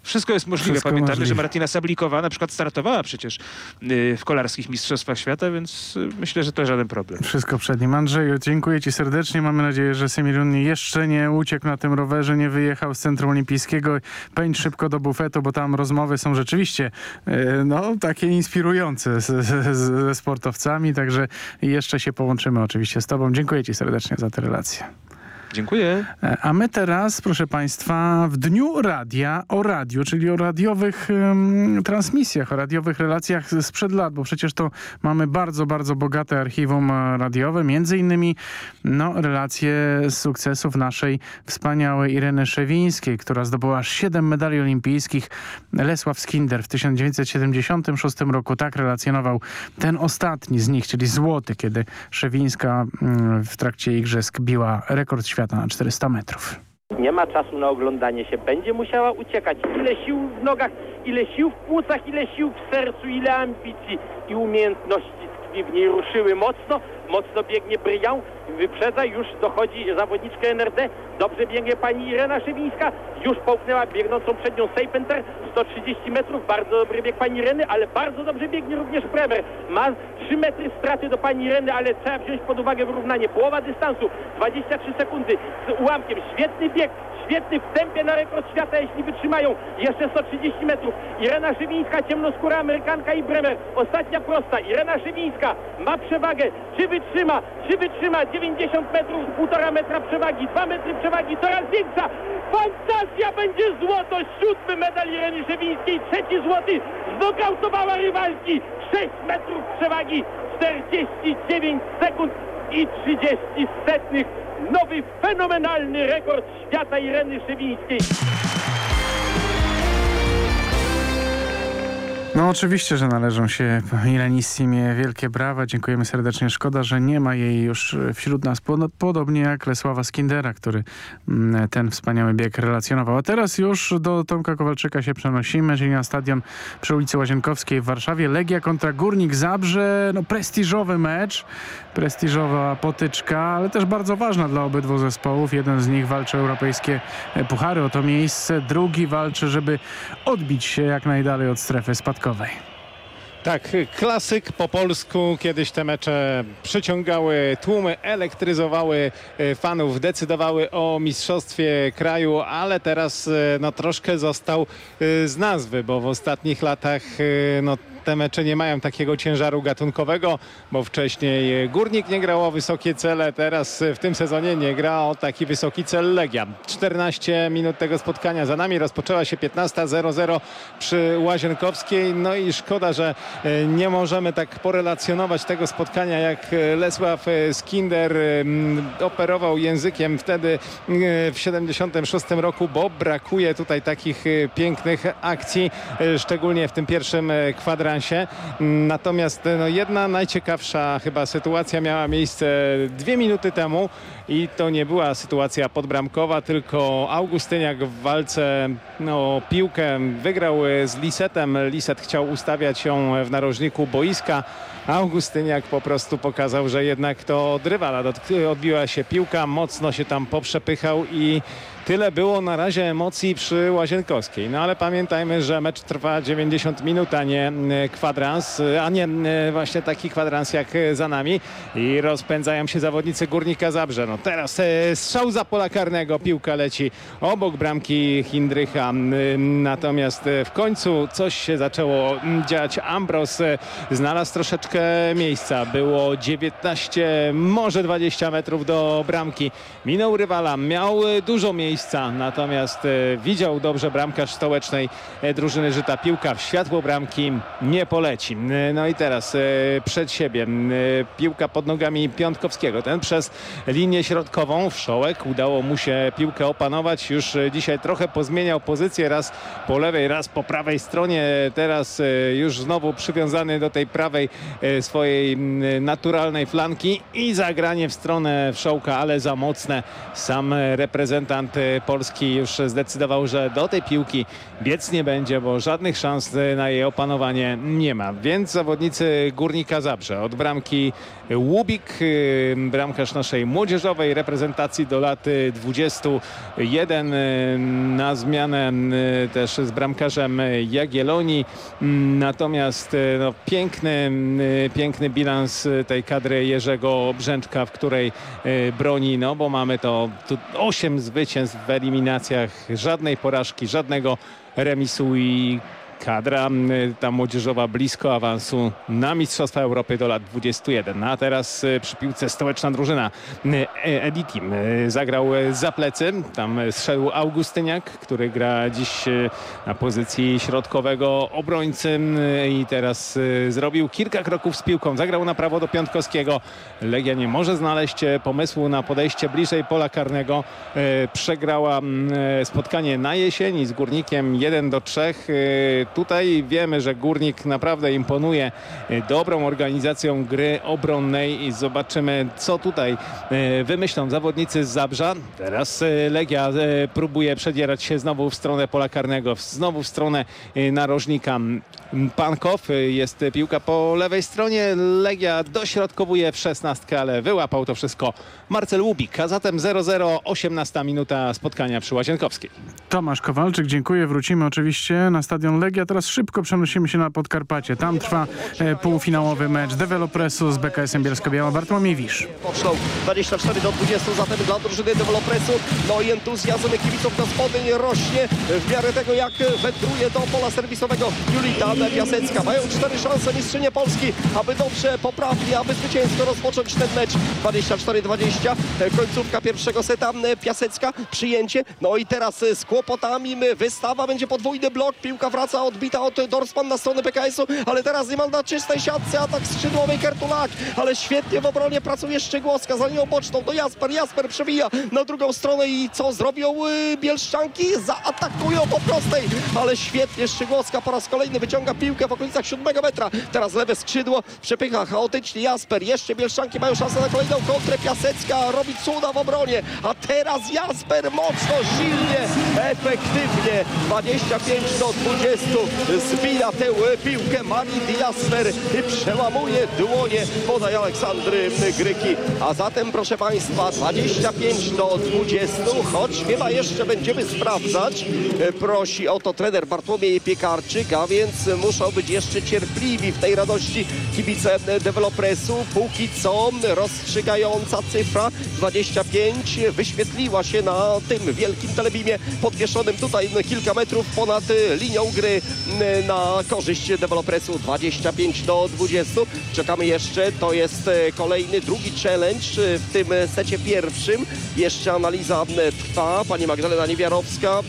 Wszystko jest możliwe. Wszystko Pamiętamy, możliwe. że Martina Sablikowa na przykład startowała przecież y, w kolarskich mistrzostwach świata, więc y, myślę, że to żaden problem. Wszystko przed nim. Andrzeju, dziękuję Ci serdecznie. Mamy nadzieję, że Semirun jeszcze nie uciekł na tym rowerze, nie wyjechał z Centrum Olimpijskiego. Pędź szybko do bufetu, bo tam rozmowy są rzeczywiście e, no, takie inspirujące ze sportowcami, także jeszcze się połączymy oczywiście z Tobą. Dziękuję Ci serdecznie za tę relację. Dziękuję. E, A my teraz, proszę Państwa, w Dniu Radia o radiu, czyli o radiowych em, transmisjach, o radiowych relacjach sprzed lat, bo przecież to mamy bardzo, bardzo bogate archiwum radiowe, między innymi no, relacje sukcesów naszej wspaniałej Ireny Szewińskiej, która zdobyła aż 7 medali olimpijskich. Lesław Skinder w 1976 roku tak relacjonował ten ostatni z nich, czyli złoty, kiedy Szewińska w trakcie igrzysk biła rekord świata na 400 metrów. Nie ma czasu na oglądanie się. Będzie musiała uciekać. Ile sił w nogach, ile sił w płucach, ile sił w sercu, ile ambicji i umiejętności tkwi w niej. Ruszyły mocno, mocno biegnie Bryjan, wyprzedza, już dochodzi zawodniczka NRD. Dobrze biegnie pani Irena Szewińska, już połknęła biegnącą przed nią Sejpenter, 130 metrów, bardzo dobry bieg pani Ireny, ale bardzo dobrze biegnie również Bremer. Ma 3 metry straty do pani Ireny, ale trzeba wziąć pod uwagę wyrównanie. Połowa dystansu, 23 sekundy z ułamkiem. Świetny bieg, świetny w tempie na rekord świata, jeśli wytrzymają. Jeszcze 130 metrów. Irena Szywińska, ciemnoskóra Amerykanka i Bremer. Ostatnia prosta. Irena Szywińska ma przewagę. Czy wytrzyma? Czy wytrzyma? 90 metrów, 1,5 metra przewagi, 2 metry przewagi, coraz większa. Fantazja będzie złoto. Siódmy medal Ireny Szywińskiej, trzeci złoty. Znokautowała rywalki. 6 metrów przewagi, 49 sekund i 30 setnych. Nowy, fenomenalny rekord świata Ireny Szywińskiej. No oczywiście, że należą się Irenissimie wielkie brawa. Dziękujemy serdecznie. Szkoda, że nie ma jej już wśród nas. Pod- Podobnie jak Lesława Skindera, który mm, ten wspaniały bieg relacjonował. A teraz już do Tomka Kowalczyka się przenosimy, czyli na stadion przy ulicy Łazienkowskiej w Warszawie. Legia kontra Górnik Zabrze. No prestiżowy mecz, prestiżowa potyczka, ale też bardzo ważna dla obydwu zespołów. Jeden z nich walczy europejskie e, puchary o to miejsce, drugi walczy, żeby odbić się jak najdalej od strefy spadkowej. Tak, klasyk po polsku. Kiedyś te mecze przyciągały tłumy, elektryzowały e, fanów, decydowały o mistrzostwie kraju, ale teraz e, no, troszkę został e, z nazwy, bo w ostatnich latach no, te mecze nie mają takiego ciężaru gatunkowego, bo wcześniej Górnik nie grał o wysokie cele, teraz w tym sezonie nie gra o taki wysoki cel Legia. 14 minut tego spotkania za nami, rozpoczęła się 15.00 przy Łazienkowskiej, no i szkoda, że e, nie możemy tak porelacjonować tego spotkania, jak e, Lesław e, Skinder mm, operował językiem wtedy w 76 roku, bo brakuje tutaj takich pięknych akcji, szczególnie w tym pierwszym e, kwadransie. Natomiast no, jedna najciekawsza chyba sytuacja miała miejsce dwie minuty temu i to nie była sytuacja podbramkowa, tylko Augustyniak w walce no, piłkę wygrał z Lisetem. Liset chciał ustawiać ją w narożniku boiska. Augustyniak po prostu pokazał, że jednak to od odbiła się piłka, mocno się tam poprzepychał i Tyle było na razie emocji przy Łazienkowskiej. No ale pamiętajmy, że mecz trwa 90 minut, a nie e, kwadrans, e, a nie e, właśnie taki kwadrans jak za nami. I rozpędzają się zawodnicy Górnika Zabrze. No teraz strzał za pola karnego, piłka leci obok bramki Hindrycha. Natomiast w końcu coś się zaczęło dziać. Ambros znalazł troszeczkę miejsca. Było 19, może 20 metrów do bramki. Minął rywala, miał dużo miejsca, natomiast e, widział dobrze bramkarz stołecznej e, drużyny, że ta piłka w światło bramki nie poleci. E, No i teraz przed siebie piłka pod nogami Piątkowskiego. Ten przez linię środkową wszołek. Udało mu się piłkę opanować. Już dzisiaj trochę pozmieniał pozycję. Raz po lewej, raz po prawej stronie. Teraz już znowu przywiązany do tej prawej swojej naturalnej flanki i zagranie w stronę wszołka, ale za mocne. Sam reprezentant Polski już zdecydował, że do tej piłki biec nie będzie, bo żadnych szans na jej opanowanie nie ma, więc zawodnicy Górnika Zabrze od bramki Łubik, y, bramkarz naszej młodzieżowej reprezentacji do lat 21 y, na zmianę y, też z bramkarzem Jagiellonii. Natomiast no, piękny, piękny bilans tej kadry Jerzego Brzęczka, w której broni, no bo mamy to tu 8 zwycięstw w eliminacjach, żadnej porażki, żadnego remisu i kadra ta młodzieżowa blisko awansu na Mistrzostwa Europy do lat 21. No a teraz y, przy piłce stołeczna drużyna e, Editim y, zagrał za plecy. Tam zszedł Augustyniak, który gra dziś na pozycji środkowego obrońcy i teraz zrobił kilka kroków z piłką. Zagrał na prawo do Piątkowskiego. Legia nie może znaleźć pomysłu na podejście bliżej pola karnego. Przegrała spotkanie na jesieni z Górnikiem 1 do 3 Tutaj wiemy, że Górnik naprawdę imponuje e, dobrą organizacją gry obronnej i zobaczymy, co tutaj e, wymyślą zawodnicy z Zabrza. Teraz e, Legia próbuje przedzierać się znowu w stronę pola karnego, znowu w stronę narożnika. Pankow, jest piłka po lewej stronie, Legia dośrodkowuje w szesnastkę, ale wyłapał to wszystko Marcel Łubik, a zatem 0-0, 18 minuta spotkania przy Łazienkowskiej. Tomasz Kowalczyk, dziękuję. Wrócimy oczywiście na stadion Legia. Teraz szybko przenosimy się na Podkarpacie. Tam trwa e, półfinałowy mecz Developresu z BKS-em Bielsko-Biała. Bartłomiej Wisz. Poczną 24 do 20 zatem dla drużyny Developresu. No i entuzjazm kibiców na spodyń rośnie w miarę tego jak wędruje do pola serwisowego Julita Piasecka. Mają cztery szanse mistrzynie Polski, aby dobrze, poprawnie, aby zwycięsko rozpocząć ten mecz. 24-20, końcówka pierwszego seta Piasecka, przyjęcie. No i teraz z kłopotami wystawa, będzie podwójny blok, piłka wraca odbita od Dorsman na stronę PKS-u, ale teraz niemal na czystej siatce atak skrzydłowej Kertulak, ale świetnie w obronie pracuje Szczygłowska za linią boczną, do Jasper, Jasper przewija na drugą stronę i co zrobią y, Bielszczanki? Zaatakują po prostej, ale świetnie Szczygłowska po raz kolejny wyciąga piłkę w okolicach siódmego metra, teraz lewe skrzydło, przepycha chaotycznie Jasper, jeszcze Bielszczanki mają szansę na kolejną kontrę, Piasecka robi cuda w obronie, a teraz Jasper mocno, silnie, efektywnie, 25 do 20 zbija tę piłkę Marii Jasper i przełamuje dłonie podaj Aleksandry Gryki. A zatem proszę Państwa 25 do 20, choć chyba jeszcze będziemy sprawdzać. Prosi o to trener Bartłomiej Piekarczyk, a więc muszą być jeszcze cierpliwi w tej radości kibice dewelopresu. Póki co rozstrzygająca cyfra 25 wyświetliła się na tym wielkim telebimie podwieszonym tutaj kilka metrów ponad linią gry na korzyść dewelopresu 25 do 20. Czekamy jeszcze, to jest kolejny, drugi challenge w tym secie pierwszym. Jeszcze analiza trwa. Pani Magdalena Niewiarowska,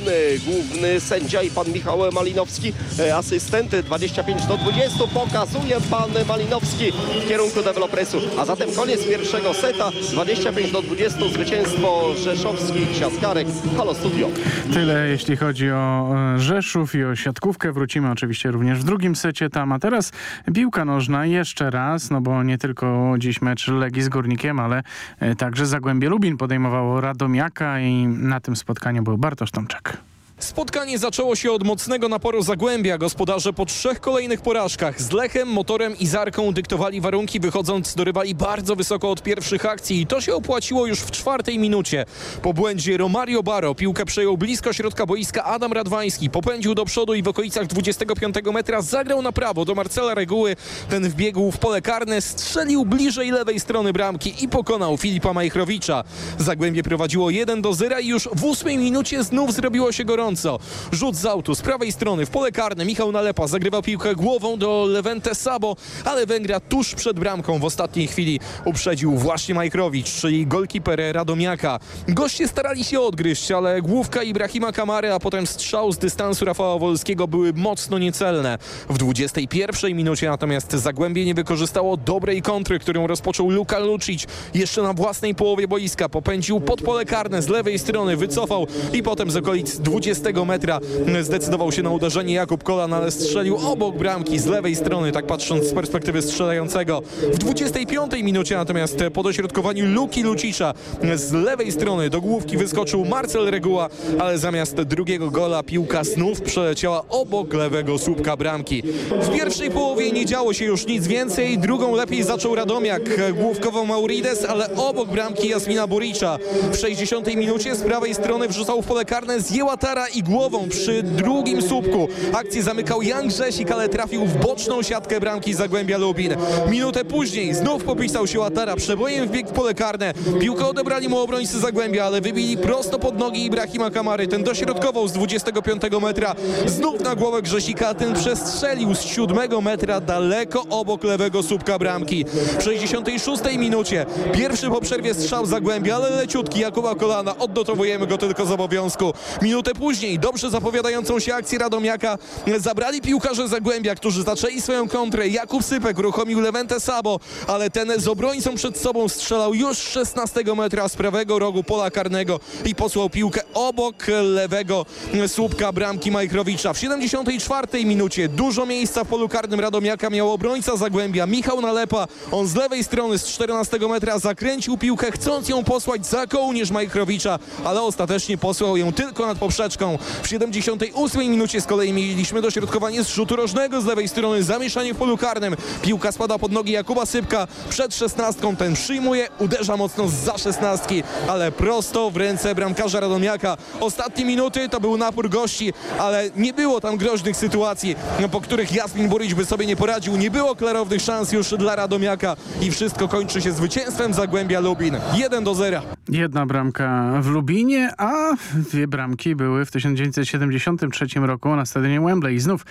główny sędzia i pan Michał Malinowski, asystent 25 do 20. Pokazuje pan Malinowski w kierunku dewelopresu. A zatem koniec pierwszego seta. 25 do 20. Zwycięstwo rzeszowskich siatkarek. Halo Studio. Tyle jeśli chodzi o Rzeszów i o siatkówkę. Wrócimy oczywiście również w drugim secie tam. A teraz piłka nożna jeszcze raz, no bo nie tylko dziś mecz Legii z Górnikiem, ale e, także Zagłębie Lubin podejmowało Radomiaka i na tym spotkaniu był Bartosz Tomczak. Spotkanie zaczęło się od mocnego naporu Zagłębia. Gospodarze po trzech kolejnych porażkach z Lechem, Motorem i Zarką dyktowali warunki wychodząc do rywali bardzo wysoko od pierwszych akcji i to się opłaciło już w czwartej minucie. Po błędzie Romario Baro piłkę przejął blisko środka boiska Adam Radwański. Popędził do przodu i w okolicach 25 metra zagrał na prawo do Marcela Reguły. Ten wbiegł w pole karne, strzelił bliżej lewej strony bramki i pokonał Filipa Majchrowicza. Zagłębie prowadziło 1 do 0 i już w ósmej minucie znów zrobiło się gorąco gorąco. Rzut z autu z prawej strony w pole karne. Michał Nalepa zagrywa piłkę głową do Levente Sabo, ale Węgra tuż przed bramką w ostatniej chwili uprzedził właśnie Majkrowicz, czyli golkiper Radomiaka. Goście starali się odgryźć, ale główka Ibrahima Kamary, a potem strzał z dystansu Rafała Wolskiego były mocno niecelne. W 21 minucie natomiast Zagłębie nie wykorzystało dobrej kontry, którą rozpoczął Luka Lucic. Jeszcze na własnej połowie boiska popędził pod pole karne z lewej strony, wycofał i potem z okolic 20 16 metra zdecydował się na uderzenie Jakub Kolan, ale strzelił obok bramki z lewej strony, tak patrząc z perspektywy strzelającego. W 25 minucie natomiast po dośrodkowaniu Luki Lucisza z lewej strony do główki wyskoczył Marcel Reguła, ale zamiast drugiego gola piłka znów przeleciała obok lewego słupka bramki. W pierwszej połowie nie działo się już nic więcej, drugą lepiej zaczął Radomiak, główkowo Maurides, ale obok bramki Jasmina Buricza. W 60 minucie z prawej strony wrzucał w pole karne Zjełatara i głową przy drugim słupku. Akcję zamykał Jan Grzesik, ale trafił w boczną siatkę bramki Zagłębia Lubin. Minutę później znów popisał się Łatara, przebojem wbiegł w pole karne. Piłkę odebrali mu obrońcy Zagłębia, ale wybili prosto pod nogi Ibrahima Kamary. Ten dośrodkował z 25 metra. Znów na głowę Grzesika, ten przestrzelił z 7 metra daleko obok lewego słupka bramki. W 66 minucie pierwszy po przerwie strzał Zagłębia, ale leciutki Jakuba Kolana. Oddotowujemy go tylko z obowiązku. Minutę później dobrze zapowiadającą się akcję Radomiaka zabrali piłkarze Zagłębia, którzy zaczęli swoją kontrę. Jakub Sypek uruchomił Lewentę Sabo, ale ten z obrońcą przed sobą strzelał już z 16 metra z prawego rogu pola karnego i posłał piłkę obok lewego słupka bramki Majchrowicza. W 74 minucie dużo miejsca w polu karnym Radomiaka miał obrońca Zagłębia Michał Nalepa. On z lewej strony z 14 metra zakręcił piłkę, chcąc ją posłać za kołnierz Majchrowicza, ale ostatecznie posłał ją tylko nad poprzeczką. W 78 minucie z kolei mieliśmy dośrodkowanie z rzutu rożnego z lewej strony, zamieszanie w polu karnym. Piłka spada pod nogi Jakuba Sypka przed szesnastką, ten przyjmuje, uderza mocno za szesnastki, ale prosto w ręce bramkarza Radomiaka. Ostatnie minuty to był napór gości, ale nie było tam groźnych sytuacji, po których Jasmin Burić by sobie nie poradził. Nie było klarownych szans już dla Radomiaka i wszystko kończy się zwycięstwem Zagłębia Lubin. 1 do 0. Jedna bramka w Lubinie, a dwie bramki były w 1973 roku na stadionie Wembley. I znów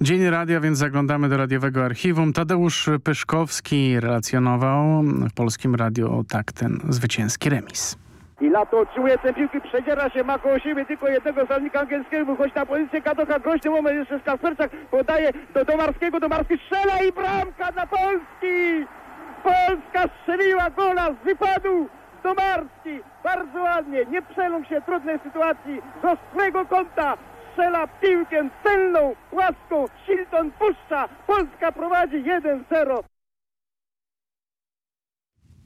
Dzień Radia, więc zaglądamy do radiowego archiwum. Tadeusz Pyszkowski relacjonował w Polskim Radio tak ten zwycięski remis. I lato otrzymuje tę piłkę, przedziera się, ma koło siebie tylko jednego zawodnika angielskiego, wychodzi na pozycję Kadoka, groźny moment jeszcze z Kasperczak, podaje do Domarskiego, Domarski strzela i bramka dla Polski! Polska strzeliła gola z wypadu! Domarski, bardzo ładnie, nie przeląkł się trudnej sytuacji, z ostrego kąta strzela piłkę celną, łaską, Shilton puszcza, Polska prowadzi 1-0.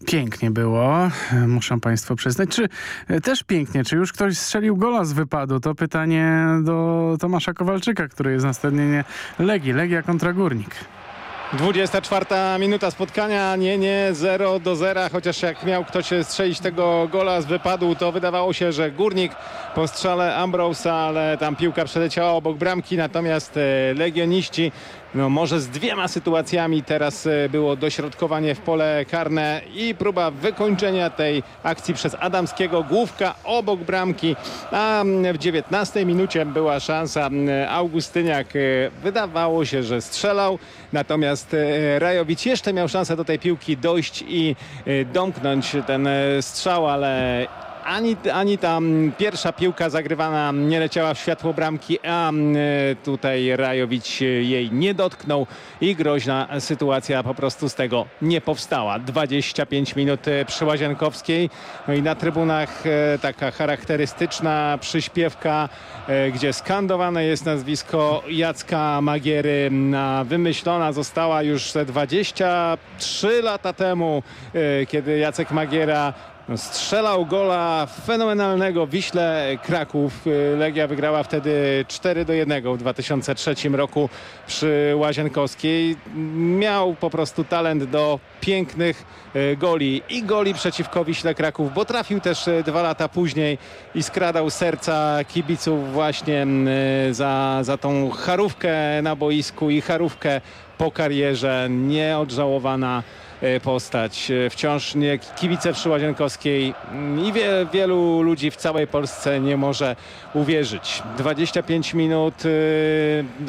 Pięknie było, muszę Państwu przyznać. Czy też pięknie, czy już ktoś strzelił gola z wypadu? To pytanie do Tomasza Kowalczyka, który jest na stadionie Legii. Legia kontra Górnik. 24 minuta spotkania, nie, nie, 0 do 0, chociaż jak miał ktoś strzelić tego gola z wypadu, to wydawało się, że Górnik po strzale Ambrosa, ale tam piłka przeleciała obok bramki, natomiast legioniści no może z dwiema sytuacjami teraz było dośrodkowanie w pole karne i próba wykończenia tej akcji przez Adamskiego. Główka obok bramki, a w 19 minucie była szansa. Augustyniak wydawało się, że strzelał, natomiast Rajowicz jeszcze miał szansę do tej piłki dojść i domknąć ten strzał, ale ani, ani ta pierwsza piłka zagrywana nie leciała w światło bramki, a tutaj Rajowicz jej nie dotknął i groźna sytuacja po prostu z tego nie powstała. 25 minut przy Łazienkowskiej no i na trybunach taka charakterystyczna przyśpiewka, gdzie skandowane jest nazwisko Jacka Magiery. Wymyślona została już 23 lata temu, kiedy Jacek Magiera strzelał gola fenomenalnego Wiśle Kraków. Legia wygrała wtedy 4 do 1 w 2003 roku przy Łazienkowskiej. Miał po prostu talent do pięknych goli i goli przeciwko Wiśle Kraków, bo trafił też dwa lata później i skradał serca kibiców właśnie za, za tą charówkę na boisku i charówkę po karierze nieodżałowana postać. Wciąż nie kibice przy Łazienkowskiej i wie, wielu ludzi w całej Polsce nie może uwierzyć. 25 minut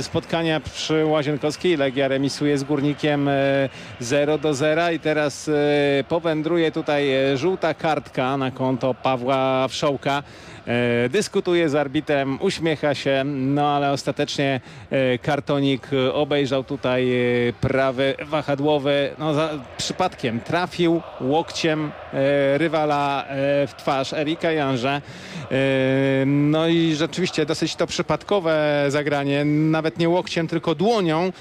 spotkania przy Łazienkowskiej. Legia remisuje z Górnikiem 0 do 0 i teraz powędruje tutaj żółta kartka na konto Pawła Wszołka. Dyskutuje z arbitrem, uśmiecha się, no ale ostatecznie kartonik obejrzał tutaj prawy wahadłowy. No, za, przypadkiem trafił łokciem e, rywala e, w twarz Erika Janże. E, no i rzeczywiście dosyć to przypadkowe zagranie, nawet nie łokciem, tylko dłonią, e,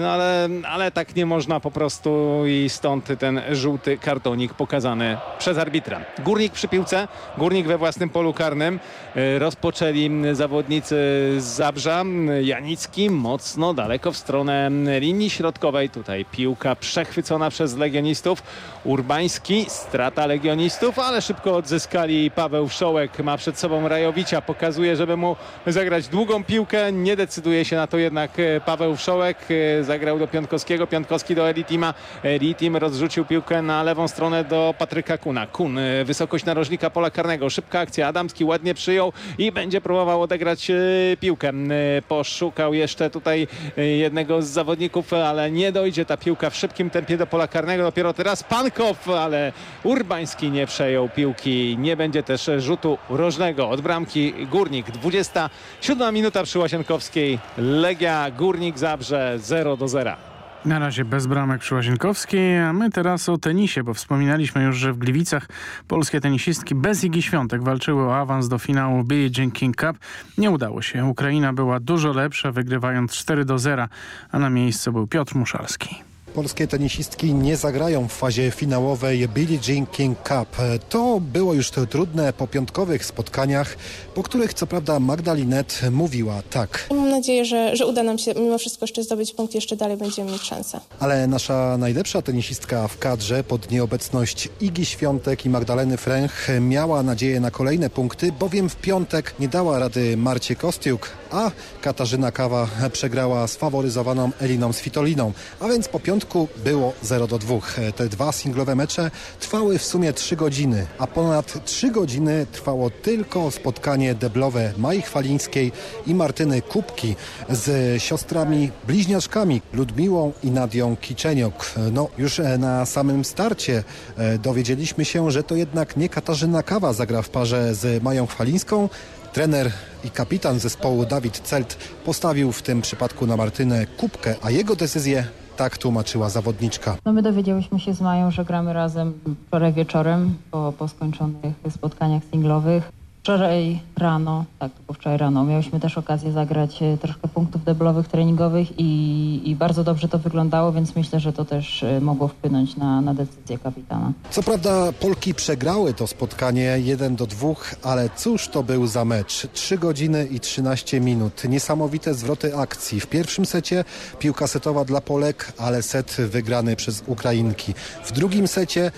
no ale, ale tak nie można po prostu i stąd ten żółty kartonik pokazany przez arbitra. Górnik przy piłce, górnik we własnym polu karnym. E, Rozpoczęli zawodnicy z Zabrza. Janicki mocno daleko w stronę linii środkowej. Tutaj piłka przechwycona przez legionistów. Urbański, strata legionistów, ale szybko odzyskali. Paweł Wszołek ma przed sobą Rajowicza. Pokazuje, żeby mu zagrać długą piłkę. Nie decyduje się na to jednak e, Paweł Wszołek. E, Zagrał do Piątkowskiego. Piątkowski do Elitima. Elitim rozrzucił piłkę na lewą stronę do Patryka Kuna. Kun, wysokość narożnika pola karnego. Szybka akcja. Adamski ładnie przyjął i będzie próbował odegrać e, piłkę. E, Poszukał jeszcze tutaj e, jednego z zawodników, ale nie dojdzie ta piłka w szybkim tempie do pola karnego. Dopiero teraz Pankow, ale Urbański nie przejął piłki. Nie będzie też rzutu rożnego od bramki Górnik. 27 minuta przy Łasienkowskiej. Legia Górnik Zabrze 0 do 0. Na razie bez bramek przy Łazienkowskiej, a my teraz o tenisie, bo wspominaliśmy już, że w Gliwicach polskie tenisistki bez Igi Świątek walczyły o awans do finału Billie Jean King Cup. Nie udało się. Ukraina była dużo lepsza, wygrywając 4 do 0, a na miejscu był Piotr Muszalski. Polskie tenisistki nie zagrają w fazie finałowej Billie Jean King Cup. To było już trudne po piątkowych spotkaniach, po których co prawda Magdalinet mówiła tak. Mam nadzieję, że, że uda nam się mimo wszystko jeszcze zdobyć punkt, jeszcze dalej będziemy mieć szansę. Ale nasza najlepsza tenisistka w kadrze pod nieobecność Igi Świątek i Magdaleny Fręch miała nadzieję na kolejne punkty, bowiem w piątek nie dała rady Marcie Kostiuk, a Katarzyna Kawa przegrała z faworyzowaną Eliną Svitoliną. A więc po piątku było 0 do 2. Te dwa singlowe mecze trwały w sumie 3 godziny, a ponad 3 godziny trwało tylko spotkanie deblowe Mai Chwalińskiej i Martyny Kubki z siostrami bliźniaczkami Ludmiłą i Nadią Kiczeniok. No już na samym starcie e, dowiedzieliśmy się, że to jednak nie Katarzyna Kawa zagra w parze z Mają Chwalińską, Trener i kapitan zespołu Dawid Celt postawił w tym przypadku na Martynę Kubkę, a jego decyzję tak tłumaczyła zawodniczka. No my dowiedziałyśmy się z Mają, że gramy razem wczoraj wieczorem po, po skończonych spotkaniach singlowych. Wczoraj rano, tak, to wczoraj rano, miałyśmy też okazję zagrać e, troszkę punktów deblowych, treningowych i, i bardzo dobrze to wyglądało, więc myślę, że to też e, mogło wpłynąć na, na decyzję kapitana. Co prawda Polki przegrały to spotkanie 1 do 2, ale cóż to był za mecz? 3 godziny i 13 minut. Niesamowite zwroty akcji. W pierwszym secie piłka setowa dla Polek, ale set wygrany przez Ukrainki. W drugim secie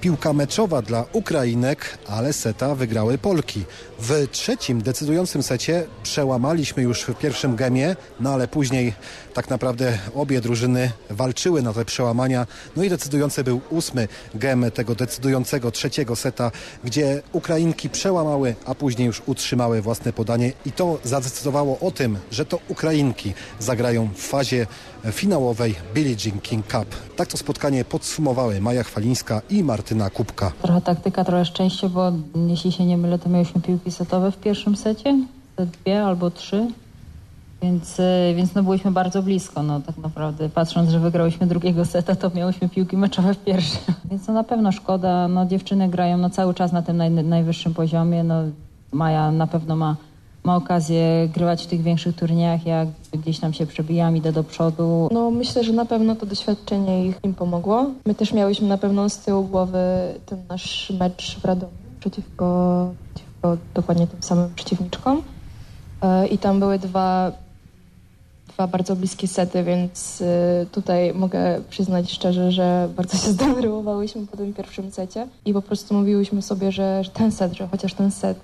piłka meczowa dla Ukrainek, ale seta wygrały Polki. W trzecim decydującym secie przełamaliśmy już w pierwszym gemie, no ale później tak naprawdę obie drużyny walczyły na te przełamania. No i decydujący był ósmy gem tego decydującego trzeciego seta, gdzie Ukrainki przełamały, a później już utrzymały własne podanie i to zadecydowało o tym, że to Ukrainki zagrają w fazie finałowej Billie Jean King Cup. Tak to spotkanie podsumowały Maja Chwalińska i Martyna Kubka. Trochę taktyka, trochę szczęście, bo jeśli się nie mylę, to mieliśmy piłki setowe w pierwszym secie, dwie albo trzy. Więc, y, więc no byliśmy bardzo blisko, no tak naprawdę patrząc, że wygrałyśmy drugiego seta, to miałyśmy piłki meczowe w pierwszym. Więc no na pewno szkoda, no dziewczyny grają no cały czas na tym naj, najwyższym poziomie, no Maja na pewno ma, ma okazję grywać w tych większych turniejach, jak gdzieś tam się przebijam, idę do przodu. No myślę, że na pewno to doświadczenie ich im pomogło. My też miałyśmy na pewno z tyłu głowy ten nasz mecz w Radomiu przeciwko, przeciwko dokładnie tym samym przeciwniczkom. E, I tam były dwa dwa bardzo bliskie sety, więc y, tutaj mogę przyznać szczerze, że bardzo się zdenerwowałyśmy po tym pierwszym secie i po prostu mówiłyśmy sobie, że ten set, że chociaż ten set.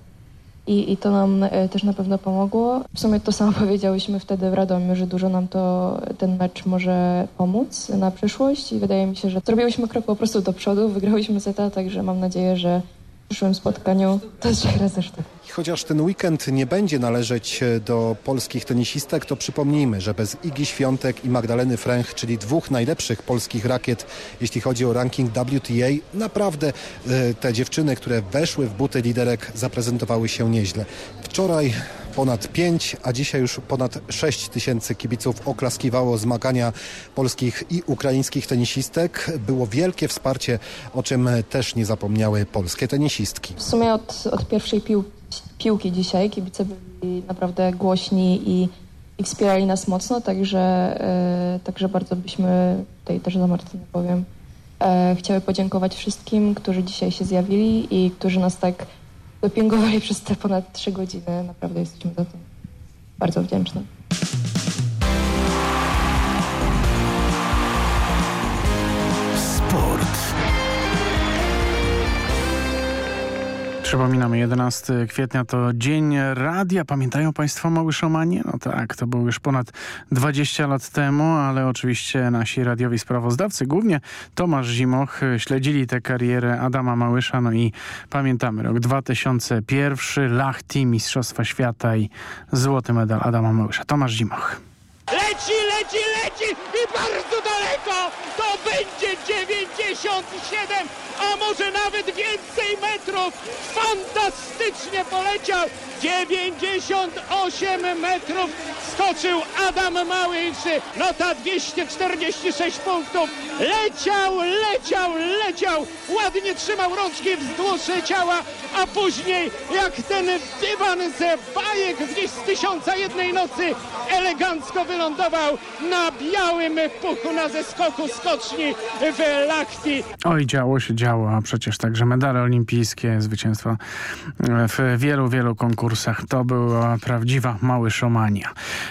I, I to nam y, też na pewno pomogło. W sumie to samo powiedziałyśmy wtedy w Radomiu, że dużo nam to ten mecz może pomóc na przyszłość i wydaje mi się, że zrobiłyśmy krok po prostu do przodu, wygrałyśmy seta, także mam nadzieję, że przyszłym spotkaniu to jest tak. I chociaż ten weekend nie będzie należeć do polskich tenisistek, to przypomnijmy, że bez Igi Świątek i Magdaleny Fręch, czyli dwóch najlepszych polskich rakiet, jeśli chodzi o ranking WTA, naprawdę e, te dziewczyny, które weszły w buty liderek, zaprezentowały się nieźle. Wczoraj ponad 5, a dzisiaj już ponad 6 tysięcy kibiców oklaskiwało zmagania polskich i ukraińskich tenisistek. Było wielkie wsparcie, o czym też nie zapomniały polskie tenisistki. W sumie od, od pierwszej pił, piłki dzisiaj kibice byli naprawdę głośni i, i wspierali nas mocno, także, e, także bardzo byśmy, tutaj też za Martynę powiem, e, chciały podziękować wszystkim, którzy dzisiaj się zjawili i którzy nas tak dopingowali przez te ponad trzy godziny. Naprawdę jesteśmy za to bardzo wdzięczne. Przypominamy, 11 kwietnia to Dzień Radia. Pamiętają Państwo Mały Szomanie? No tak, to było już ponad 20 lat temu, ale oczywiście nasi radiowi sprawozdawcy, głównie Tomasz Zimoch, śledzili tę karierę Adama Małysza. No i pamiętamy, rok 2001, Lachti, Mistrzostwa Świata i złoty medal Adama Małysza. Tomasz Zimoch. Leci, leci, leci i bardzo daleko! To będzie 97, a może nawet więcej metrów! Fantastycznie poleciał! 98 metrów skoczył Adam Małyszy. Nota 246 punktów. Leciał, leciał, leciał. Ładnie trzymał rączki wzdłuż ciała, a później jak ten dywan ze bajek gdzieś z tysiąca jednej nocy elegancko wylądował na białym puchu na zeskoku skoczni w Lachti. Oj, działo się działo, a przecież także medale olimpijskie, zwycięstwa w wielu, wielu konkursach. To była prawdziwa małyszomania.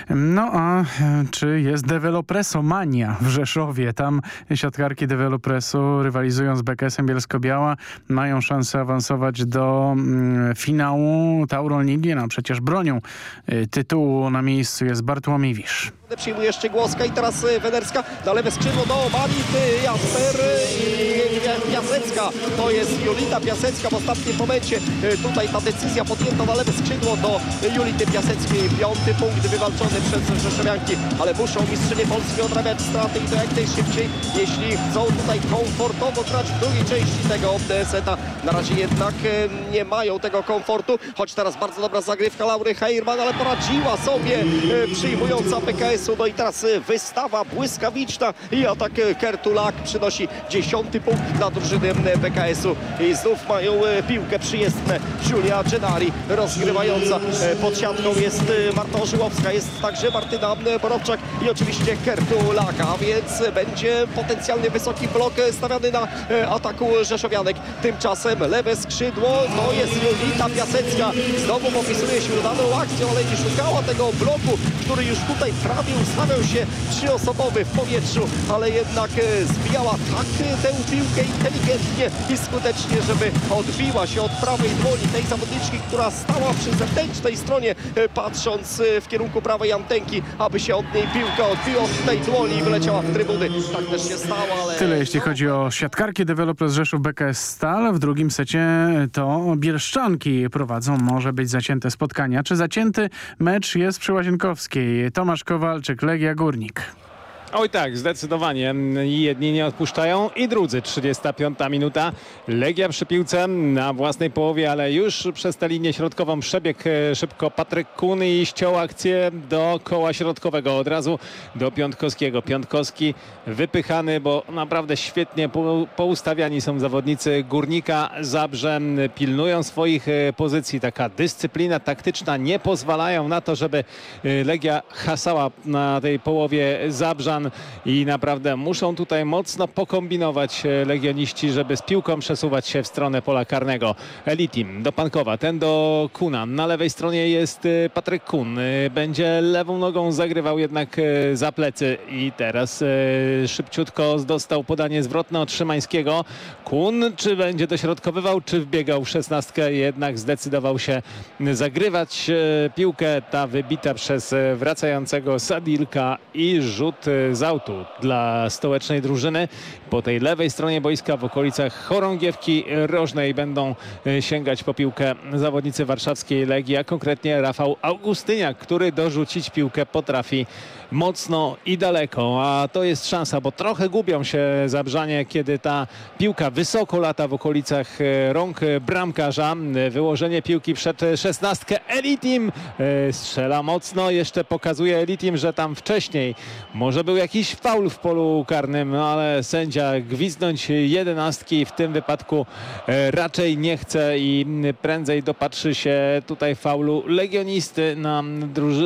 No a e, czy jest dewelopresomania w Rzeszowie? Tam siatkarki dewelopresu rywalizują z BKS-em Bielsko-Biała, mają szansę awansować do mm, finału Tauron Ligi, no przecież bronią y, tytułu na miejscu jest Bartłomiej Wisz. Przyjmuje Szczegłoska i teraz e, Wenerska na lewe skrzydło do Malit, Jasper i Piasecka. To jest Julita Piasecka w ostatnim momencie. E, Tutaj ta decyzja podjęta na lewe skrzydło do Julity Piaseckiej. Piąty punkt wywalczony przez Rzeszowianki, ale muszą mistrzynie Polski odrabiać straty i to jak najszybciej, jeśli chcą tutaj komfortowo grać w drugiej części tego seta. Na razie jednak nie mają tego komfortu, choć teraz bardzo dobra zagrywka Laury Heirman, ale poradziła sobie przyjmująca PKS no i teraz wystawa błyskawiczna i atak Kertulak przynosi dziesiąty punkt dla drużyny PKS-u. I znów mają piłkę przyjezdne Julia Gennari rozgrywająca pod siatką jest Marta Orzyłowska, jest także Martyna Borowczak i oczywiście Kertulak, a więc będzie potencjalnie wysoki blok stawiany na ataku Rzeszowianek. Tymczasem lewe skrzydło to jest Julita Piasecka. Znowu popisuje się udaną akcją, ale nie szukała tego bloku, który już tutaj prawie ustawiał się trzyosobowy w powietrzu, ale jednak zbijała tak tę piłkę inteligentnie i skutecznie, żeby odbiła się od prawej dłoni tej zawodniczki, która stała przy zewnętrznej stronie, patrząc w kierunku prawej antenki, aby się od niej piłka odbiła od tej dłoni i wyleciała w trybuny. Tak też się stało, ale... Tyle jeśli chodzi o siatkarki Developers Rzeszów BKS Stal. W drugim secie to Bielszczanki prowadzą. Może być zacięte spotkania. Czy zacięty mecz jest przy Łazienkowskiej? Tomasz Kowalczyk, Legia Górnik. Oj tak, zdecydowanie. Jedni nie odpuszczają i drudzy. 35 minuta. Legia przy piłce na własnej połowie, ale już przez tę linię środkową przebiegł szybko Patryk Kun i ściął akcję do koła środkowego. Od razu do Piątkowskiego. Piątkowski wypychany, bo naprawdę świetnie poustawiani są zawodnicy Górnika. Zabrze pilnują swoich pozycji. Taka dyscyplina taktyczna nie pozwalają na to, żeby Legia hasała na tej połowie Zabrzan i naprawdę muszą tutaj mocno pokombinować legioniści, żeby z piłką przesuwać się w stronę pola karnego. Elitim do Pankowa, ten do Kuna. Na lewej stronie jest Patryk Kun. Będzie lewą nogą zagrywał jednak za plecy i teraz szybciutko dostał podanie zwrotne od Szymańskiego. Kun czy będzie dośrodkowywał, czy wbiegał w szesnastkę, jednak zdecydował się zagrywać piłkę. Ta wybita przez wracającego Sadilka i rzut z autu dla stołecznej drużyny. Po tej lewej stronie boiska w okolicach Chorągiewki Rożnej będą e, sięgać po piłkę zawodnicy warszawskiej Legii, a konkretnie Rafał Augustyniak, który dorzucić piłkę potrafi mocno i daleko, a to jest szansa, bo trochę gubią się Zabrzanie, kiedy ta piłka wysoko lata w okolicach e, rąk bramkarza. Wyłożenie piłki przed szesnastkę Elitim e, strzela mocno, jeszcze pokazuje Elitim, że tam wcześniej może był jakiś faul w polu karnym, no ale sędzia gwizdnąć jedenastki w tym wypadku e, raczej nie chce i prędzej dopatrzy się tutaj faulu legionisty na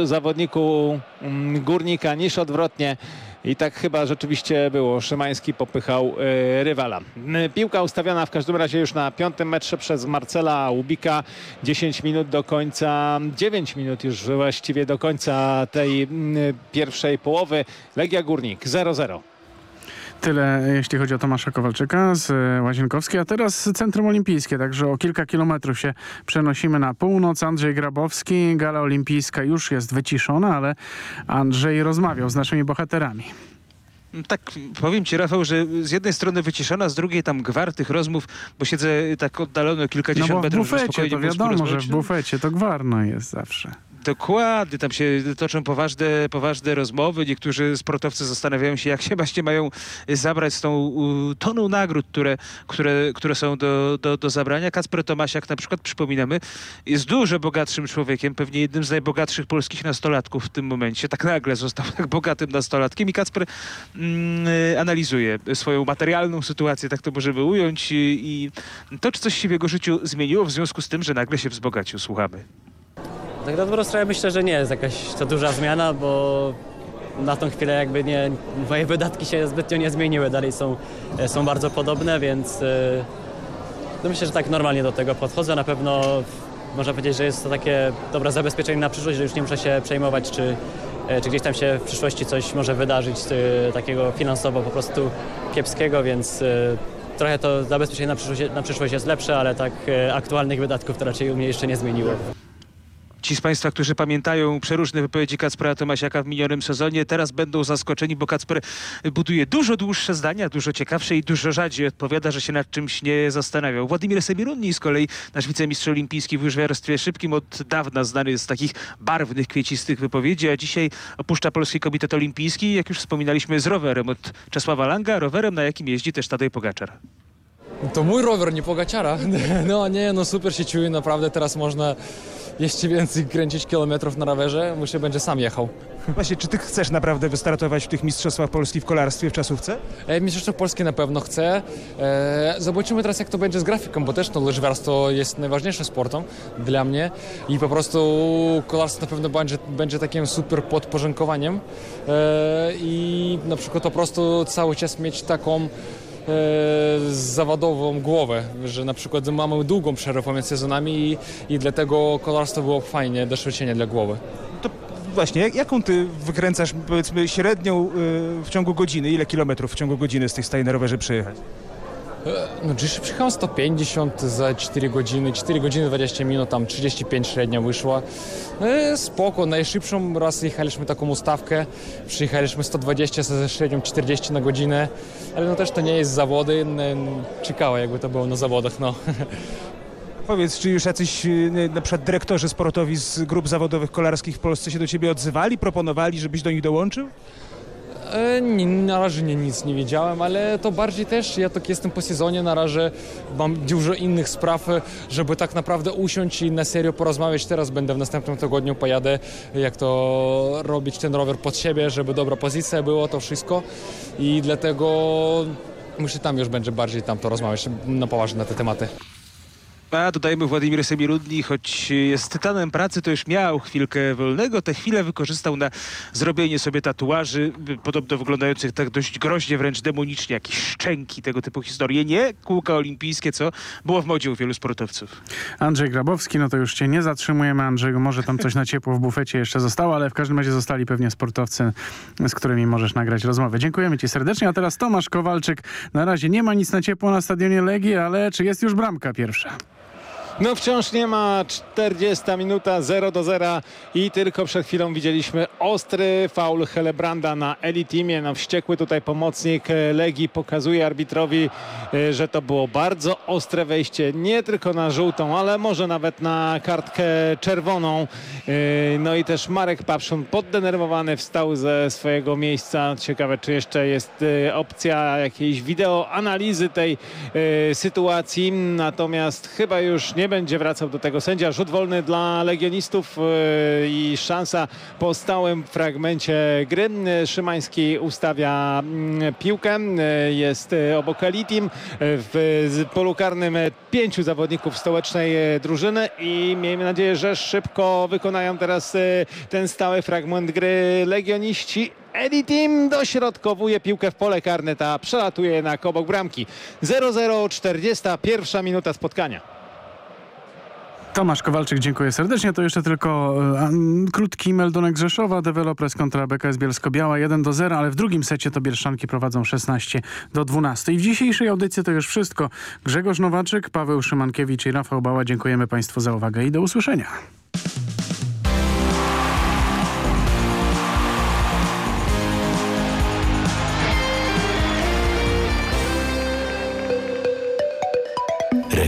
zawodniku mm, niż odwrotnie. I tak chyba rzeczywiście było. Szymański popychał e, rywala. Piłka ustawiona w każdym razie już na piątym metrze przez Marcela Łubika. 10 minut do końca, 9 minut już właściwie do końca tej pierwszej połowy. Legia Górnik 0-0. Tyle jeśli chodzi o Tomasza Kowalczyka z Łazienkowskiej, a teraz Centrum Olimpijskie, także o kilka kilometrów się przenosimy na północ. Andrzej Grabowski, gala olimpijska już jest wyciszona, ale Andrzej rozmawiał z naszymi bohaterami. Tak, powiem ci Rafał, że z jednej strony wyciszona, z drugiej tam gwar tych rozmów, bo siedzę tak oddalono kilkadziesiąt no bo w metrów. bufecie, to wiadomo, że w bufecie to gwarno jest zawsze. Dokładnie, tam się toczą poważne, poważne rozmowy. Niektórzy sportowcy zastanawiają się, jak się właśnie mają zabrać z tą toną nagród, które, które, które są do, do, do zabrania. Kacper Tomasiak na przykład, przypominamy, jest dużo bogatszym człowiekiem, pewnie jednym z najbogatszych polskich nastolatków w tym momencie. Tak nagle został tak bogatym nastolatkiem i Kacper mm, analizuje swoją materialną sytuację, tak to możemy ująć i, i to, czy coś się w jego życiu zmieniło w związku z tym, że nagle się wzbogacił. Słuchamy. Tak na dobrą sprawę myślę, że nie jest jakaś to duża zmiana, bo na tą chwilę jakby nie, moje wydatki się zbytnio nie zmieniły, dalej są, są bardzo podobne, więc e, no myślę, że tak normalnie do tego podchodzę. Na pewno można powiedzieć, że jest to takie dobre zabezpieczenie na przyszłość, że już nie muszę się przejmować, czy, e, czy gdzieś tam się w przyszłości coś może wydarzyć e, takiego finansowo po prostu kiepskiego, więc trochę to zabezpieczenie na przyszłość, na przyszłość jest lepsze, ale tak aktualnych wydatków to raczej u mnie jeszcze nie zmieniło. Ci z Państwa, którzy pamiętają przeróżne wypowiedzi Kacpera Tomasiaka w minionym sezonie, teraz będą zaskoczeni, bo Kacper buduje dużo dłuższe zdania, dużo ciekawsze i dużo rzadziej odpowiada, że się nad czymś nie zastanawiał. Władimir Semirunni z kolei, nasz wicemistrz olimpijski w łyżwiarstwie szybkim, od dawna znany z takich barwnych, kwiecistych wypowiedzi, a dzisiaj opuszcza Polski Komitet Olimpijski, jak już wspominaliśmy, z rowerem od Czesława Langa, rowerem, na jakim jeździ też Tadej Pogaczar. To mój rower, nie Pogaczara. No nie, no super się czuję, naprawdę teraz można jeszcze więcej kręcić kilometrów na rowerze, muszę będzie sam jechał. Właśnie, czy ty chcesz naprawdę wystartować w tych Mistrzostwach Polski w kolarstwie w czasówce? E, Mistrzostwo Polskie na pewno chcę. E, zobaczymy teraz, jak to będzie z grafiką, bo też to łyżwiarstwo jest najważniejszym sportem dla mnie i po prostu kolarstwo na pewno będzie, będzie takim super podporządkowaniem e, i na przykład po prostu cały czas mieć taką zawodową głowę, że na przykład mamy długą przerwę pomiędzy sezonami i, i dlatego kolarstwo było fajnie, doświadczenie dla głowy. To właśnie, jaką ty wykręcasz powiedzmy średnią e, w ciągu godziny? Ile kilometrów w ciągu godziny z tych staj na rowerze przyjechać? No dziś przyjechałem 150 za 4 godziny, 4 godziny 20 minut, tam 35 średnio wyszła. E, spoko, najszybszą raz jechaliśmy taką ustawkę, przyjechaliśmy 120 ze średnią 40 na godzinę, ale no też to nie jest zawody, ciekawe jakby to było na zawodach, no. Powiedz, czy już jacyś y, na przykład dyrektorzy sportowi z grup zawodowych kolarskich w Polsce się do ciebie odzywali, proponowali, żebyś do nich dołączył? E, na razie nie, nic nie wiedziałem, ale to bardziej też, ja tak jestem po sezonie, na razie mam dużo innych spraw, żeby tak naprawdę usiąść i na serio porozmawiać. Teraz będę w następnym tygodniu, pojadę, jak to robić ten rower pod siebie, żeby dobra pozycja była, to wszystko i dlatego myślę, tam już będzie bardziej tam to rozmawiać na poważnie na te tematy. A dodajmy Władimir Semirudni, choć jest tytanem pracy, to już miał chwilkę wolnego. Tę chwilę wykorzystał na zrobienie sobie tatuaży, podobno wyglądających tak dość groźnie, wręcz demonicznie, jakieś szczęki, tego typu historie. Nie kółka olimpijskie, co było w modzie u wielu sportowców. Andrzej Grabowski, no to już cię nie zatrzymujemy, Andrzej, może tam coś na ciepło w bufecie jeszcze zostało, ale w każdym razie zostali pewnie sportowcy, z którymi możesz nagrać rozmowę. Dziękujemy ci serdecznie, a teraz Tomasz Kowalczyk. Na razie nie ma nic na ciepło na stadionie Legii, ale czy jest już bramka pierwsza? No wciąż nie ma 40 minuta 0 do 0 i tylko przed chwilą widzieliśmy ostry faul Helebranda na Elitimie. No wściekły tutaj pomocnik Legii pokazuje arbitrowi, e, że to było bardzo ostre wejście, nie tylko na żółtą, ale może nawet na kartkę czerwoną. E, no i też Marek Papszun poddenerwowany wstał ze swojego miejsca. Ciekawe, czy jeszcze jest e, opcja jakiejś wideo analizy tej sytuacji. Natomiast chyba już nie będzie wracał do tego sędzia. Rzut wolny dla legionistów e, i szansa po stałym fragmencie gry. Szymański ustawia mm, piłkę. E, jest e, obok Elitim. W polu karnym pięciu zawodników stołecznej drużyny i miejmy nadzieję, że szybko wykonają teraz ten stały fragment gry legioniści. Editim dośrodkowuje piłkę w pole karne, ta przelatuje jednak obok bramki. 0-0, 41 minuta spotkania. Tomasz Kowalczyk, dziękuję serdecznie. To jeszcze tylko e, krótki meldunek Rzeszowa. Developers kontra BKS Bielsko-Biała 1 do 0, ale w drugim secie to Bielszanki prowadzą 16 do 12. I w dzisiejszej audycji to już wszystko. Grzegorz Nowaczyk, Paweł Szymankiewicz i Rafał Bała. Dziękujemy Państwu za uwagę i do usłyszenia.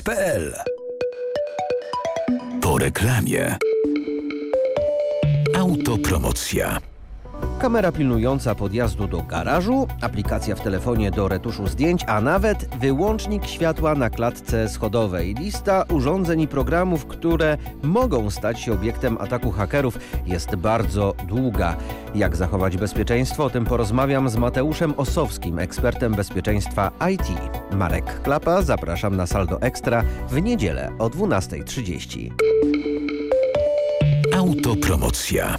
mediaexpert.pl. Po reklamie. Autopromocja. Kamera pilnująca podjazdu do garażu, aplikacja w telefonie do retuszu zdjęć, a nawet wyłącznik światła na klatce schodowej. Lista urządzeń i programów, które mogą stać się obiektem ataku hakerów jest bardzo długa. Jak zachować bezpieczeństwo? O tym porozmawiam z Mateuszem Osowskim, ekspertem bezpieczeństwa IT. Marek Klapa, zapraszam na Saldo Ekstra w niedzielę o 12.30. Autopromocja.